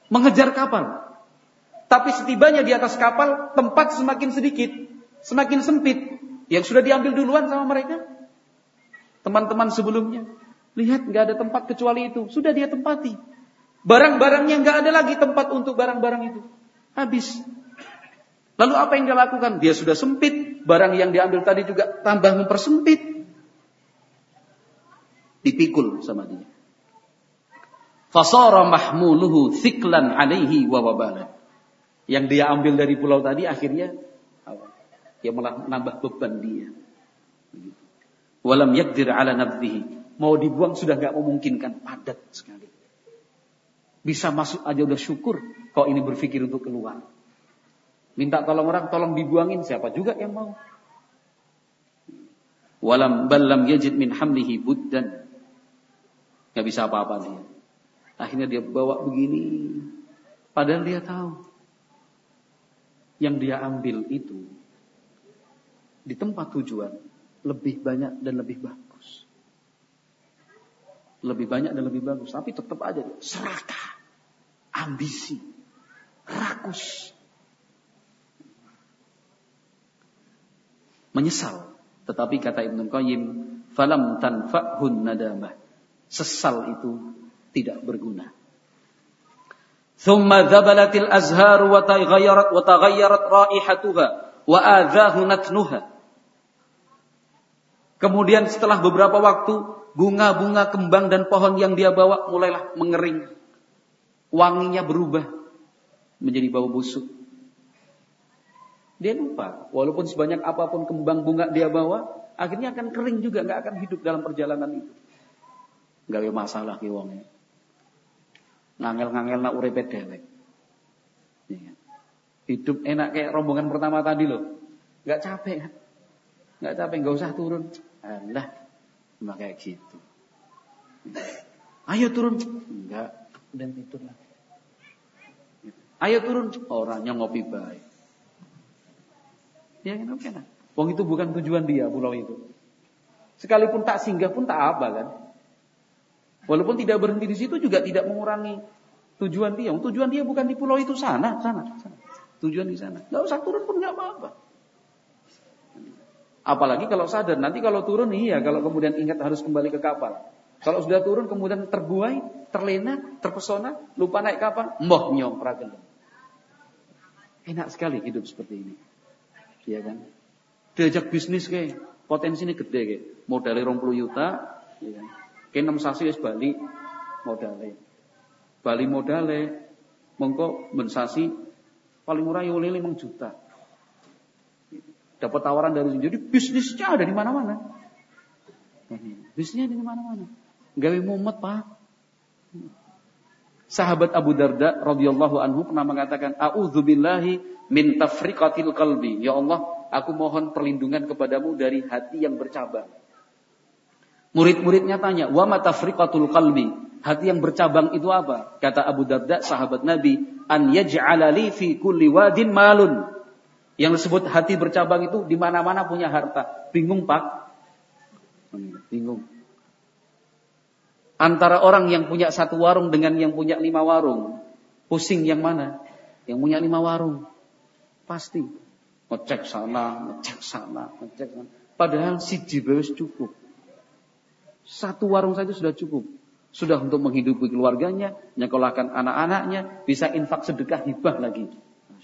mengejar kapal. Tapi setibanya di atas kapal, tempat semakin sedikit, semakin sempit. Yang sudah diambil duluan sama mereka. Teman-teman sebelumnya. Lihat, nggak ada tempat kecuali itu. Sudah dia tempati. Barang-barangnya nggak ada lagi tempat untuk barang-barang itu. Habis. Lalu apa yang dia lakukan? Dia sudah sempit. Barang yang diambil tadi juga tambah mempersempit. Dipikul sama dia. Fasara mahmuluhu thiklan alaihi wa wabalan. Yang dia ambil dari pulau tadi akhirnya ya malah nambah beban dia. Walam yakdir ala nabdihi. Mau dibuang sudah nggak memungkinkan, padat sekali. Bisa masuk aja udah syukur kok ini berpikir untuk keluar. Minta tolong orang, tolong dibuangin siapa juga yang mau. Walam balam yajid min hamlihi buddan. Gak bisa apa-apa dia. Akhirnya dia bawa begini. Padahal dia tahu. Yang dia ambil itu. Di tempat tujuan. Lebih banyak dan lebih bagus. Lebih banyak dan lebih bagus. Tapi tetap aja dia serakah. Ambisi. Rakus. Menyesal. Tetapi kata Ibnu Qayyim, falam tanfa'hun nadamah. Sesal itu tidak berguna. Thumma dhabalatil azhar wa taghayyarat wa taghayyarat raihatuha wa adhahu natnuha. Kemudian setelah beberapa waktu bunga-bunga kembang dan pohon yang dia bawa mulailah mengering. Wanginya berubah menjadi bau busuk. Dia lupa, walaupun sebanyak apa pun kembang bunga dia bawa, akhirnya akan kering juga, nggak akan hidup dalam perjalanan itu. Gak ada masalah ki wongnya. Ngangel-ngangel nak urepe dewek. Iya. Hidup enak kayak rombongan pertama tadi loh. Nggak capek kan? Nggak capek, nggak usah turun. Alah, cuma kayak gitu. Ayo turun. Enggak, dan tidur lah. Ayo turun. Orangnya ngopi baik. Ya kan enak. Wong itu bukan tujuan dia pulau itu. Sekalipun tak singgah pun tak apa kan. Walaupun tidak berhenti di situ juga tidak mengurangi tujuan dia. Tujuan dia bukan di pulau itu sana, sana, sana. Tujuan di sana. Gak usah turun pun nggak apa-apa. Apalagi kalau sadar nanti kalau turun iya kalau kemudian ingat harus kembali ke kapal. Kalau sudah turun kemudian terbuai, terlena, terpesona, lupa naik kapal, moh nyong Enak sekali hidup seperti ini. Iya kan? Diajak bisnis ke, potensi ini gede ke. Modalnya 20 juta, iya kan? Ke 6 sasi wis Bali modalnya. Bali modalnya mengko mensasi paling murah ya 5 juta. Dapat tawaran dari jadi bisnisnya ada di mana-mana. Bisnisnya di mana-mana. Gawe mumet, Pak. Sahabat Abu Darda radhiyallahu anhu pernah mengatakan, "A'udzubillahi min tafriqatil qalbi. Ya Allah, aku mohon perlindungan kepadamu dari hati yang bercabang. Murid-muridnya tanya, wa ma tafriqatul qalbi? Hati yang bercabang itu apa? Kata Abu Darda, sahabat Nabi, an yaj'ala li fi kulli wadin malun. Yang disebut hati bercabang itu di mana-mana punya harta. Bingung, Pak? Bingung. Antara orang yang punya satu warung dengan yang punya lima warung. Pusing yang mana? Yang punya lima warung. Pasti. Ngecek sana, ngecek sana, ngecek sana. Padahal si jibewes cukup. Satu warung saja sudah cukup. Sudah untuk menghidupi keluarganya, nyekolahkan anak-anaknya, bisa infak sedekah hibah lagi.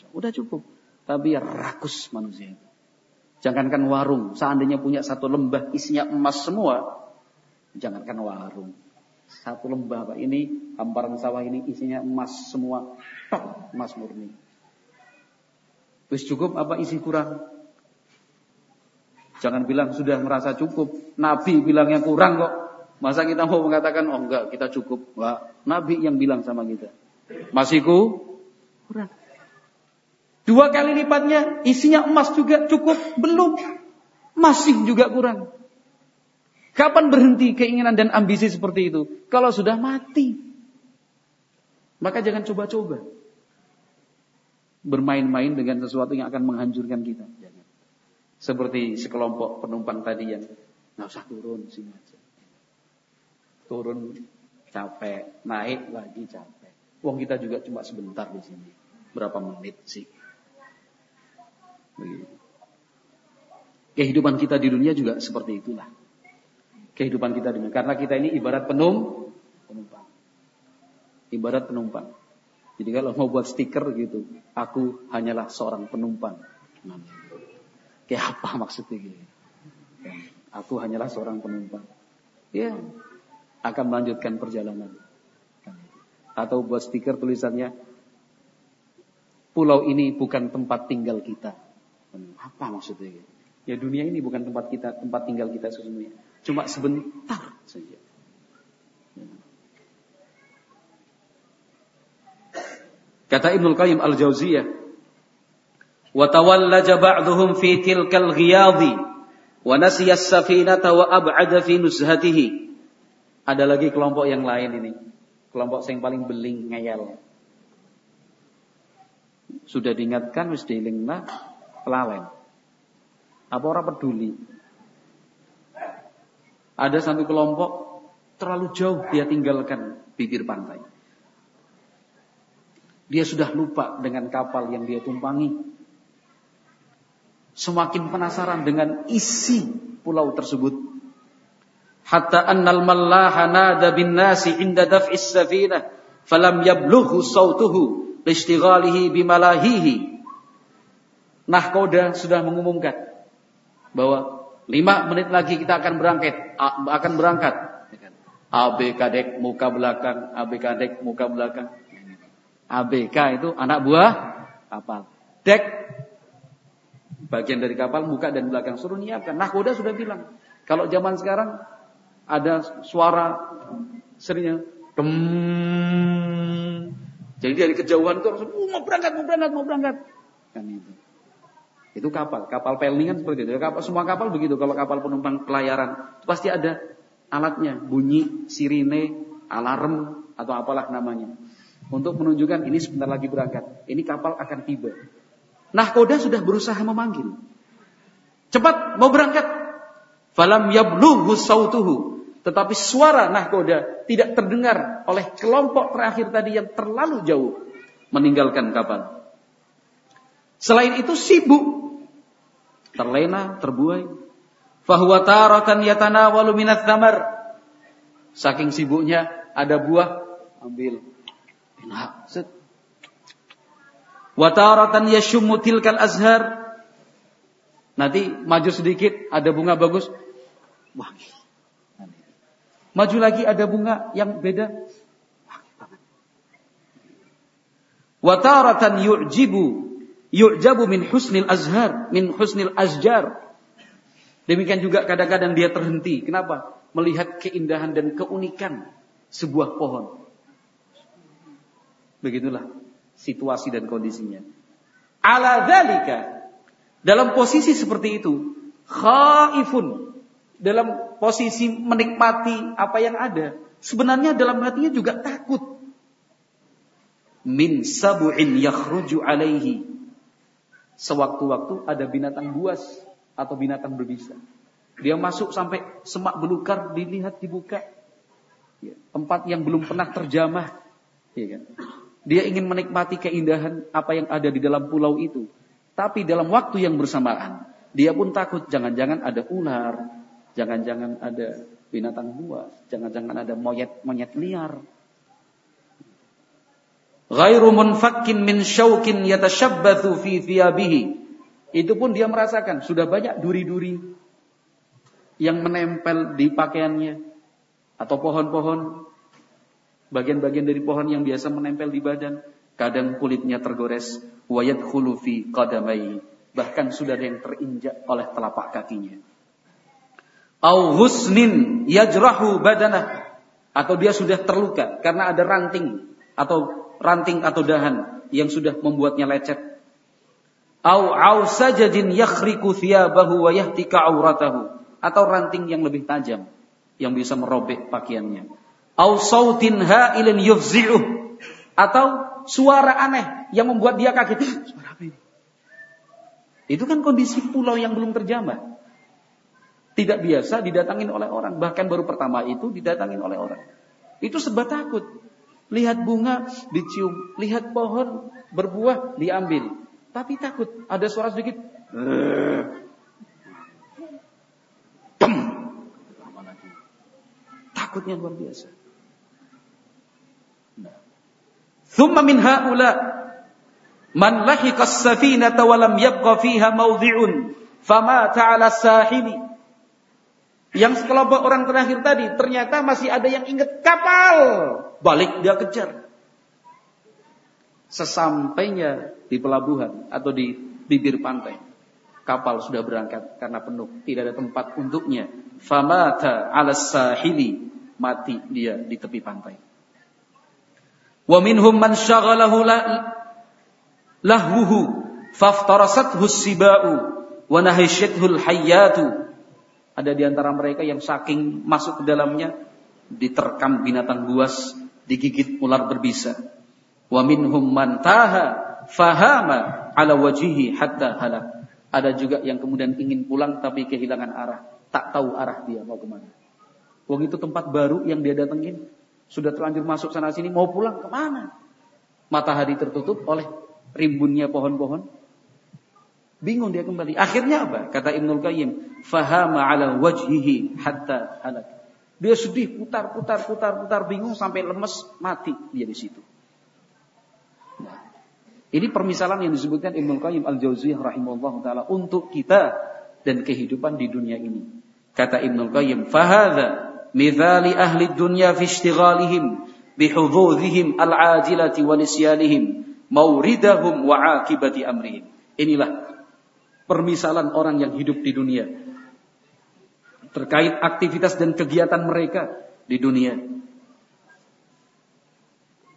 Udah cukup. Tapi ya rakus manusia. Jangankan warung, seandainya punya satu lembah isinya emas semua, jangankan warung. Satu lembah Pak ini, hamparan sawah ini isinya emas semua, tok emas murni. Wis cukup apa isi kurang? Jangan bilang sudah merasa cukup. Nabi bilangnya kurang kok. Masa kita mau mengatakan oh enggak kita cukup? Wah, Nabi yang bilang sama kita. Masih kurang. Dua kali lipatnya isinya emas juga cukup? Belum. Masih juga kurang. Kapan berhenti keinginan dan ambisi seperti itu? Kalau sudah mati. Maka jangan coba-coba bermain-main dengan sesuatu yang akan menghancurkan kita. Seperti sekelompok penumpang tadi yang nggak usah turun sini aja. Turun capek, naik lagi capek. Wong kita juga cuma sebentar di sini. Berapa menit sih? Kehidupan kita di dunia juga seperti itulah. Kehidupan kita dunia. Karena kita ini ibarat penum, penumpang. Ibarat penumpang. Jadi kalau mau buat stiker gitu, aku hanyalah seorang penumpang. Kayak apa maksudnya gitu? Aku hanyalah seorang penumpang. Ya, akan melanjutkan perjalanan. Atau buat stiker tulisannya, pulau ini bukan tempat tinggal kita. Apa maksudnya? Ya dunia ini bukan tempat kita, tempat tinggal kita sesungguhnya. Cuma sebentar saja. Kata Ibnul Qayyim Al-Jauziyah, "Wa tawallaja ba'dhum fi tilkal ghiyadhi wa nasiya as-safinata wa ab'ada fi nushatihi." Ada lagi kelompok yang lain ini. Kelompok yang paling beling ngeyel. Sudah diingatkan wis dielingna pelalen. Apa orang peduli? Ada satu kelompok terlalu jauh dia tinggalkan bibir pantai. Dia sudah lupa dengan kapal yang dia tumpangi. Semakin penasaran dengan isi pulau tersebut. Hatta annal mallaha nada bin nasi inda daf'is safinah. Falam yablughu sautuhu listighalihi bimalahihi. Nahkoda sudah mengumumkan bahwa lima menit lagi kita akan berangkat, akan berangkat. AB kadek muka belakang, AB kadek muka belakang. ABK itu anak buah kapal. Dek bagian dari kapal muka dan belakang suruh nyiapkan. Nahkoda sudah bilang, kalau zaman sekarang ada suara seringnya jadi dari kejauhan itu langsung uh, mau berangkat mau berangkat mau berangkat kan itu itu kapal kapal pelningan seperti itu kapal semua kapal begitu kalau kapal penumpang pelayaran pasti ada alatnya bunyi sirine alarm atau apalah namanya untuk menunjukkan ini sebentar lagi berangkat. Ini kapal akan tiba. Nah, koda sudah berusaha memanggil. Cepat, mau berangkat. Falam yablughu sautuhu. Tetapi suara nahkoda tidak terdengar oleh kelompok terakhir tadi yang terlalu jauh meninggalkan kapal. Selain itu sibuk. Terlena, terbuai. Fahuwa taratan yatanawalu minat tamar. Saking sibuknya ada buah, ambil Nah, set. Wataratan yashummu azhar. Nanti maju sedikit ada bunga bagus. Wangi. Maju lagi ada bunga yang beda. Wataratan yu'jibu yu'jabu min husnil azhar, min husnil azjar. Demikian juga kadang-kadang dia terhenti. Kenapa? Melihat keindahan dan keunikan sebuah pohon. Begitulah situasi dan kondisinya. Ala dzalika dalam posisi seperti itu khaifun dalam posisi menikmati apa yang ada sebenarnya dalam hatinya juga takut min sabu'in yakhruju alaihi sewaktu-waktu ada binatang buas atau binatang berbisa dia masuk sampai semak belukar dilihat dibuka ya, tempat yang belum pernah terjamah ya kan? Dia ingin menikmati keindahan apa yang ada di dalam pulau itu. Tapi dalam waktu yang bersamaan, dia pun takut jangan-jangan ada ular, jangan-jangan ada binatang buas, jangan-jangan ada monyet-monyet liar. Ghairu munfakkin min syaukin yatashabbathu fi thiyabihi. Itu pun dia merasakan sudah banyak duri-duri yang menempel di pakaiannya atau pohon-pohon bagian-bagian dari pohon yang biasa menempel di badan, kadang kulitnya tergores, wayat khulufi qadamai, bahkan sudah ada yang terinjak oleh telapak kakinya. Au husnin yajrahu badanah atau dia sudah terluka karena ada ranting atau ranting atau dahan yang sudah membuatnya lecet. Au au sajadin yakhriku thiyabahu wa yahtika auratahu atau ranting yang lebih tajam yang bisa merobek pakaiannya au sautin ha'ilin yufzi'uh atau suara aneh yang membuat dia kaget. Suara apa ini? Itu kan kondisi pulau yang belum terjamah. Tidak biasa didatangin oleh orang. Bahkan baru pertama itu didatangin oleh orang. Itu sebab takut. Lihat bunga dicium. Lihat pohon berbuah diambil. Tapi takut. Ada suara sedikit. Takutnya luar biasa. Thumma min haula man lahiqa as-safinata wa lam yabqa fiha mawdhi'un famata 'ala sahili. Yang sekelompok orang terakhir tadi ternyata masih ada yang ingat kapal. Balik dia kejar. Sesampainya di pelabuhan atau di bibir pantai, kapal sudah berangkat karena penuh, tidak ada tempat untuknya. Famata 'ala sahili, mati dia di tepi pantai. Wa minhum man syaghalahu lahwuhu faftarasathu sibau wa nahishathu hayatu. Ada di antara mereka yang saking masuk ke dalamnya diterkam binatang buas, digigit ular berbisa. Wa minhum man taha fahama ala wajihi hatta halak. Ada juga yang kemudian ingin pulang tapi kehilangan arah, tak tahu arah dia mau ke mana. Wong itu tempat baru yang dia datengin, sudah terlanjur masuk sana sini, mau pulang ke mana? Matahari tertutup oleh rimbunnya pohon-pohon. Bingung dia kembali. Akhirnya apa? Kata Ibnu Qayyim, fahama ala wajhihi hatta halak. Dia sedih, putar, putar, putar, putar, bingung sampai lemes, mati dia di situ. Nah, ini permisalan yang disebutkan Ibnu Qayyim Al-Jauziyah rahimahullah taala untuk kita dan kehidupan di dunia ini. Kata Ibnu Qayyim, fahadha mithali ahli dunya fi ishtighalihim bihududhihim al-ajilati wa nisyanihim mauridahum wa akibati amrihim. Inilah permisalan orang yang hidup di dunia terkait aktivitas dan kegiatan mereka di dunia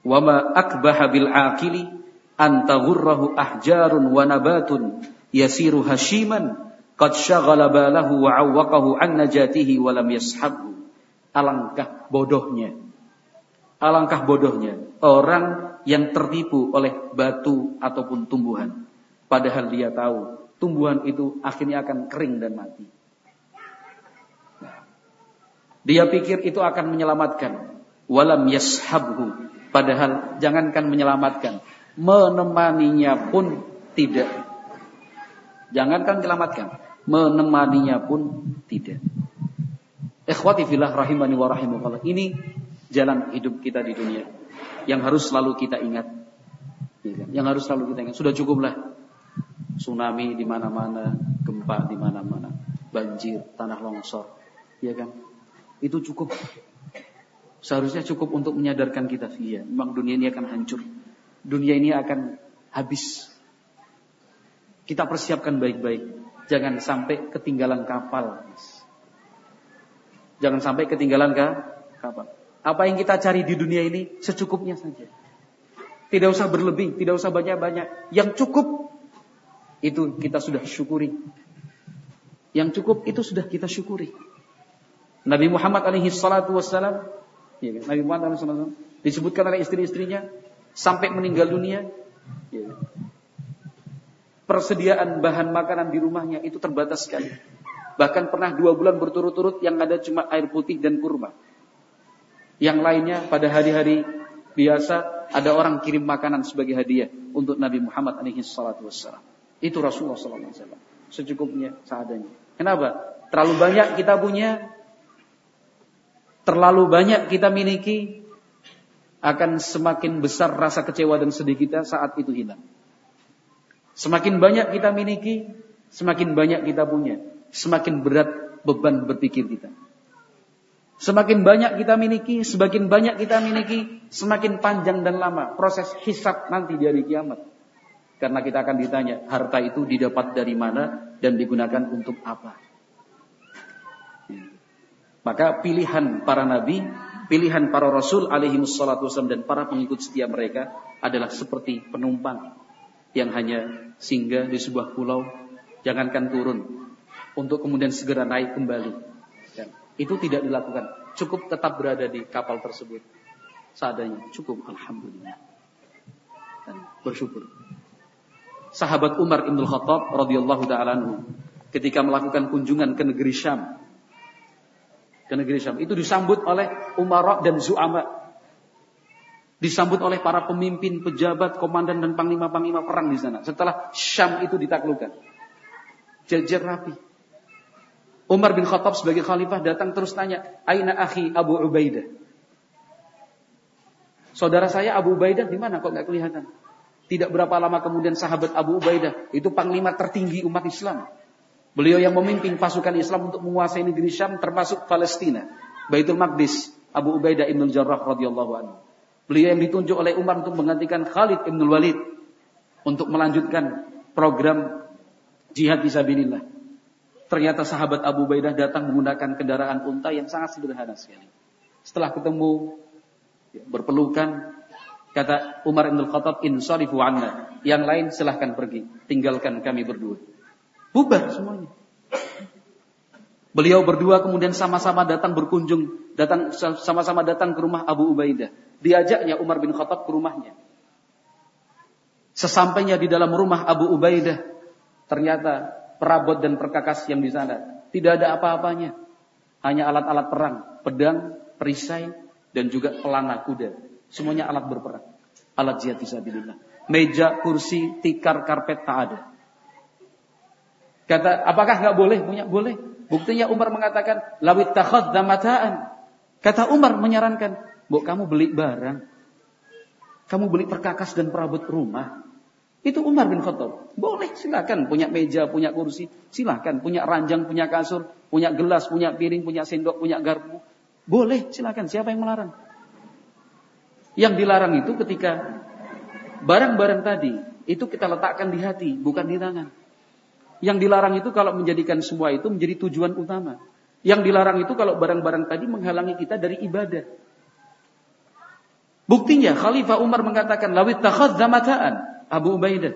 wama akbaha bil aqili an taghurrahu ahjarun wa nabatun yasiru hashiman qad syaghala balahu wa awwaqahu an najatihi wa lam Alangkah bodohnya. Alangkah bodohnya orang yang tertipu oleh batu ataupun tumbuhan. Padahal dia tahu tumbuhan itu akhirnya akan kering dan mati. Dia pikir itu akan menyelamatkan. Walam yashabhu. Padahal jangankan menyelamatkan. Menemaninya pun tidak. Jangankan menyelamatkan. Menemaninya pun tidak. Ikhwati fillah rahimani wa rahimakallah. Ini jalan hidup kita di dunia yang harus selalu kita ingat. Iya kan? Yang harus selalu kita ingat. Sudah cukuplah tsunami di mana-mana, gempa di mana-mana, banjir, tanah longsor. Ya kan? Itu cukup. Seharusnya cukup untuk menyadarkan kita, iya, memang dunia ini akan hancur. Dunia ini akan habis. Kita persiapkan baik-baik. Jangan sampai ketinggalan kapal. Jangan sampai ketinggalan ke kapal. Apa yang kita cari di dunia ini secukupnya saja. Tidak usah berlebih, tidak usah banyak-banyak. Yang cukup itu kita sudah syukuri. Yang cukup itu sudah kita syukuri. Nabi Muhammad alaihi salatu wassalam, ya? Nabi Muhammad alaihi salatu disebutkan oleh istri-istrinya sampai meninggal dunia. Ya, persediaan bahan makanan di rumahnya itu terbatas sekali. Bahkan pernah dua bulan berturut-turut yang ada cuma air putih dan kurma. Yang lainnya pada hari-hari biasa ada orang kirim makanan sebagai hadiah untuk Nabi Muhammad alaihi salatu wassalam. Itu Rasulullah wasallam. Secukupnya, seadanya. Kenapa? Terlalu banyak kita punya, terlalu banyak kita miliki, akan semakin besar rasa kecewa dan sedih kita saat itu hilang. Semakin banyak kita miliki, semakin banyak kita punya semakin berat beban berpikir kita. Semakin banyak kita miliki, semakin banyak kita miliki, semakin panjang dan lama proses hisap nanti di hari kiamat. Karena kita akan ditanya, harta itu didapat dari mana dan digunakan untuk apa. Maka pilihan para nabi, pilihan para rasul alaihi wassalatu dan para pengikut setia mereka adalah seperti penumpang yang hanya singgah di sebuah pulau, jangankan turun, untuk kemudian segera naik kembali. Dan itu tidak dilakukan. Cukup tetap berada di kapal tersebut. Seadanya. Cukup. Alhamdulillah. Dan bersyukur. Sahabat Umar Ibn Khattab radhiyallahu taala ketika melakukan kunjungan ke negeri Syam. Ke negeri Syam itu disambut oleh Umar dan Zu'ama. Disambut oleh para pemimpin, pejabat, komandan dan panglima-panglima perang di sana. Setelah Syam itu ditaklukkan. Jajar rapi. Umar bin Khattab sebagai khalifah datang terus tanya, "Aina akhi Abu Ubaidah?" Saudara saya Abu Ubaidah di mana kok nggak kelihatan? Tidak berapa lama kemudian sahabat Abu Ubaidah itu panglima tertinggi umat Islam. Beliau yang memimpin pasukan Islam untuk menguasai negeri Syam termasuk Palestina, Baitul Maqdis, Abu Ubaidah Ibn Jarrah radhiyallahu anhu. Beliau yang ditunjuk oleh Umar untuk menggantikan Khalid Ibn Walid untuk melanjutkan program jihad fisabilillah. Ternyata sahabat Abu Ubaidah datang menggunakan kendaraan unta yang sangat sederhana sekali. Setelah ketemu ya, berpelukan Kata Umar bin Khattab, "Insarifu anna." Yang lain silahkan pergi, tinggalkan kami berdua. Bubar semuanya. Beliau berdua kemudian sama-sama datang berkunjung, datang sama-sama datang ke rumah Abu Ubaidah. Diajaknya Umar bin Khattab ke rumahnya. Sesampainya di dalam rumah Abu Ubaidah, ternyata perabot dan perkakas yang di sana tidak ada apa-apanya. Hanya alat-alat perang, pedang, perisai, dan juga pelana kuda. Semuanya alat berperang. Alat jihad fisabilillah. Meja, kursi, tikar, karpet tak ada. Kata, apakah nggak boleh punya? Boleh. Buktinya Umar mengatakan, lawit takhad damataan. Kata Umar menyarankan, bu kamu beli barang. Kamu beli perkakas dan perabot rumah. Itu Umar bin Khattab. Boleh, silakan. Punya meja, punya kursi. Silakan. Punya ranjang, punya kasur, punya gelas, punya piring, punya sendok, punya garpu. Boleh, silakan. Siapa yang melarang? Yang dilarang itu ketika barang-barang tadi itu kita letakkan di hati, bukan di tangan. Yang dilarang itu kalau menjadikan semua itu menjadi tujuan utama. Yang dilarang itu kalau barang-barang tadi menghalangi kita dari ibadah. Buktinya Khalifah Umar mengatakan lawit takhadza mataan Abu Ubaidah.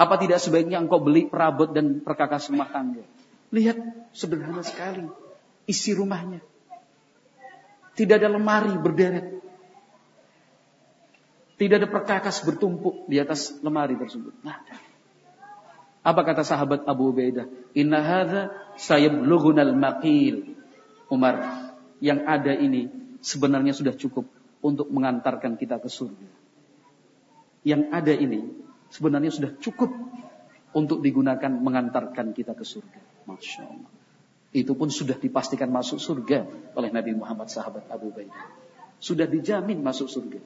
Apa tidak sebaiknya engkau beli perabot dan perkakas rumah tangga? Lihat sederhana sekali isi rumahnya. Tidak ada lemari berderet. Tidak ada perkakas bertumpuk di atas lemari tersebut. Nah, apa kata sahabat Abu Ubaidah? Inna hadza sayablughunal maqil. Umar, yang ada ini sebenarnya sudah cukup untuk mengantarkan kita ke surga. Yang ada ini sebenarnya sudah cukup untuk digunakan mengantarkan kita ke surga. Masya Allah. Itu pun sudah dipastikan masuk surga oleh Nabi Muhammad sahabat Abu Ubaidah. Sudah dijamin masuk surga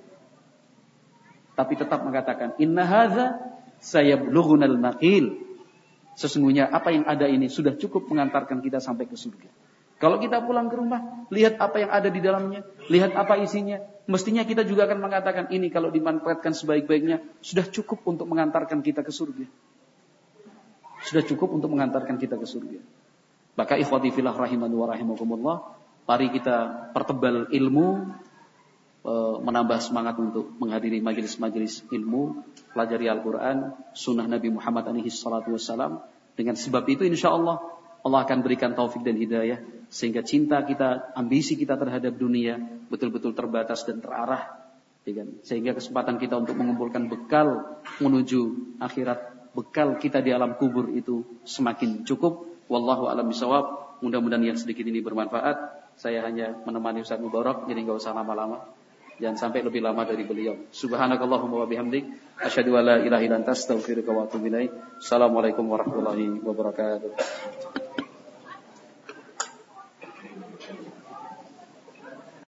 tapi tetap mengatakan inna hadza sayablughunal maqil. Sesungguhnya apa yang ada ini sudah cukup mengantarkan kita sampai ke surga. Kalau kita pulang ke rumah, lihat apa yang ada di dalamnya, lihat apa isinya, mestinya kita juga akan mengatakan ini kalau dimanfaatkan sebaik-baiknya sudah cukup untuk mengantarkan kita ke surga. Sudah cukup untuk mengantarkan kita ke surga. Maka ikhwati filah rahimani wa rahimakumullah, mari kita pertebal ilmu, menambah semangat untuk menghadiri majelis-majelis ilmu, pelajari Al-Quran, sunnah Nabi Muhammad alaihi salatu wassalam. Dengan sebab itu insya Allah Allah akan berikan taufik dan hidayah sehingga cinta kita, ambisi kita terhadap dunia betul-betul terbatas dan terarah. Sehingga kesempatan kita untuk mengumpulkan bekal menuju akhirat, bekal kita di alam kubur itu semakin cukup. Wallahu a'lam bishawab. Mudah-mudahan yang sedikit ini bermanfaat. Saya hanya menemani Ustaz Mubarak, jadi nggak usah lama-lama. Jangan sampai lebih lama dari beliau. Subhanakallahumma wa bihamdik asyhadu an la ilaha illa anta astaghfiruka wa atubu ilaik. Assalamualaikum warahmatullahi wabarakatuh.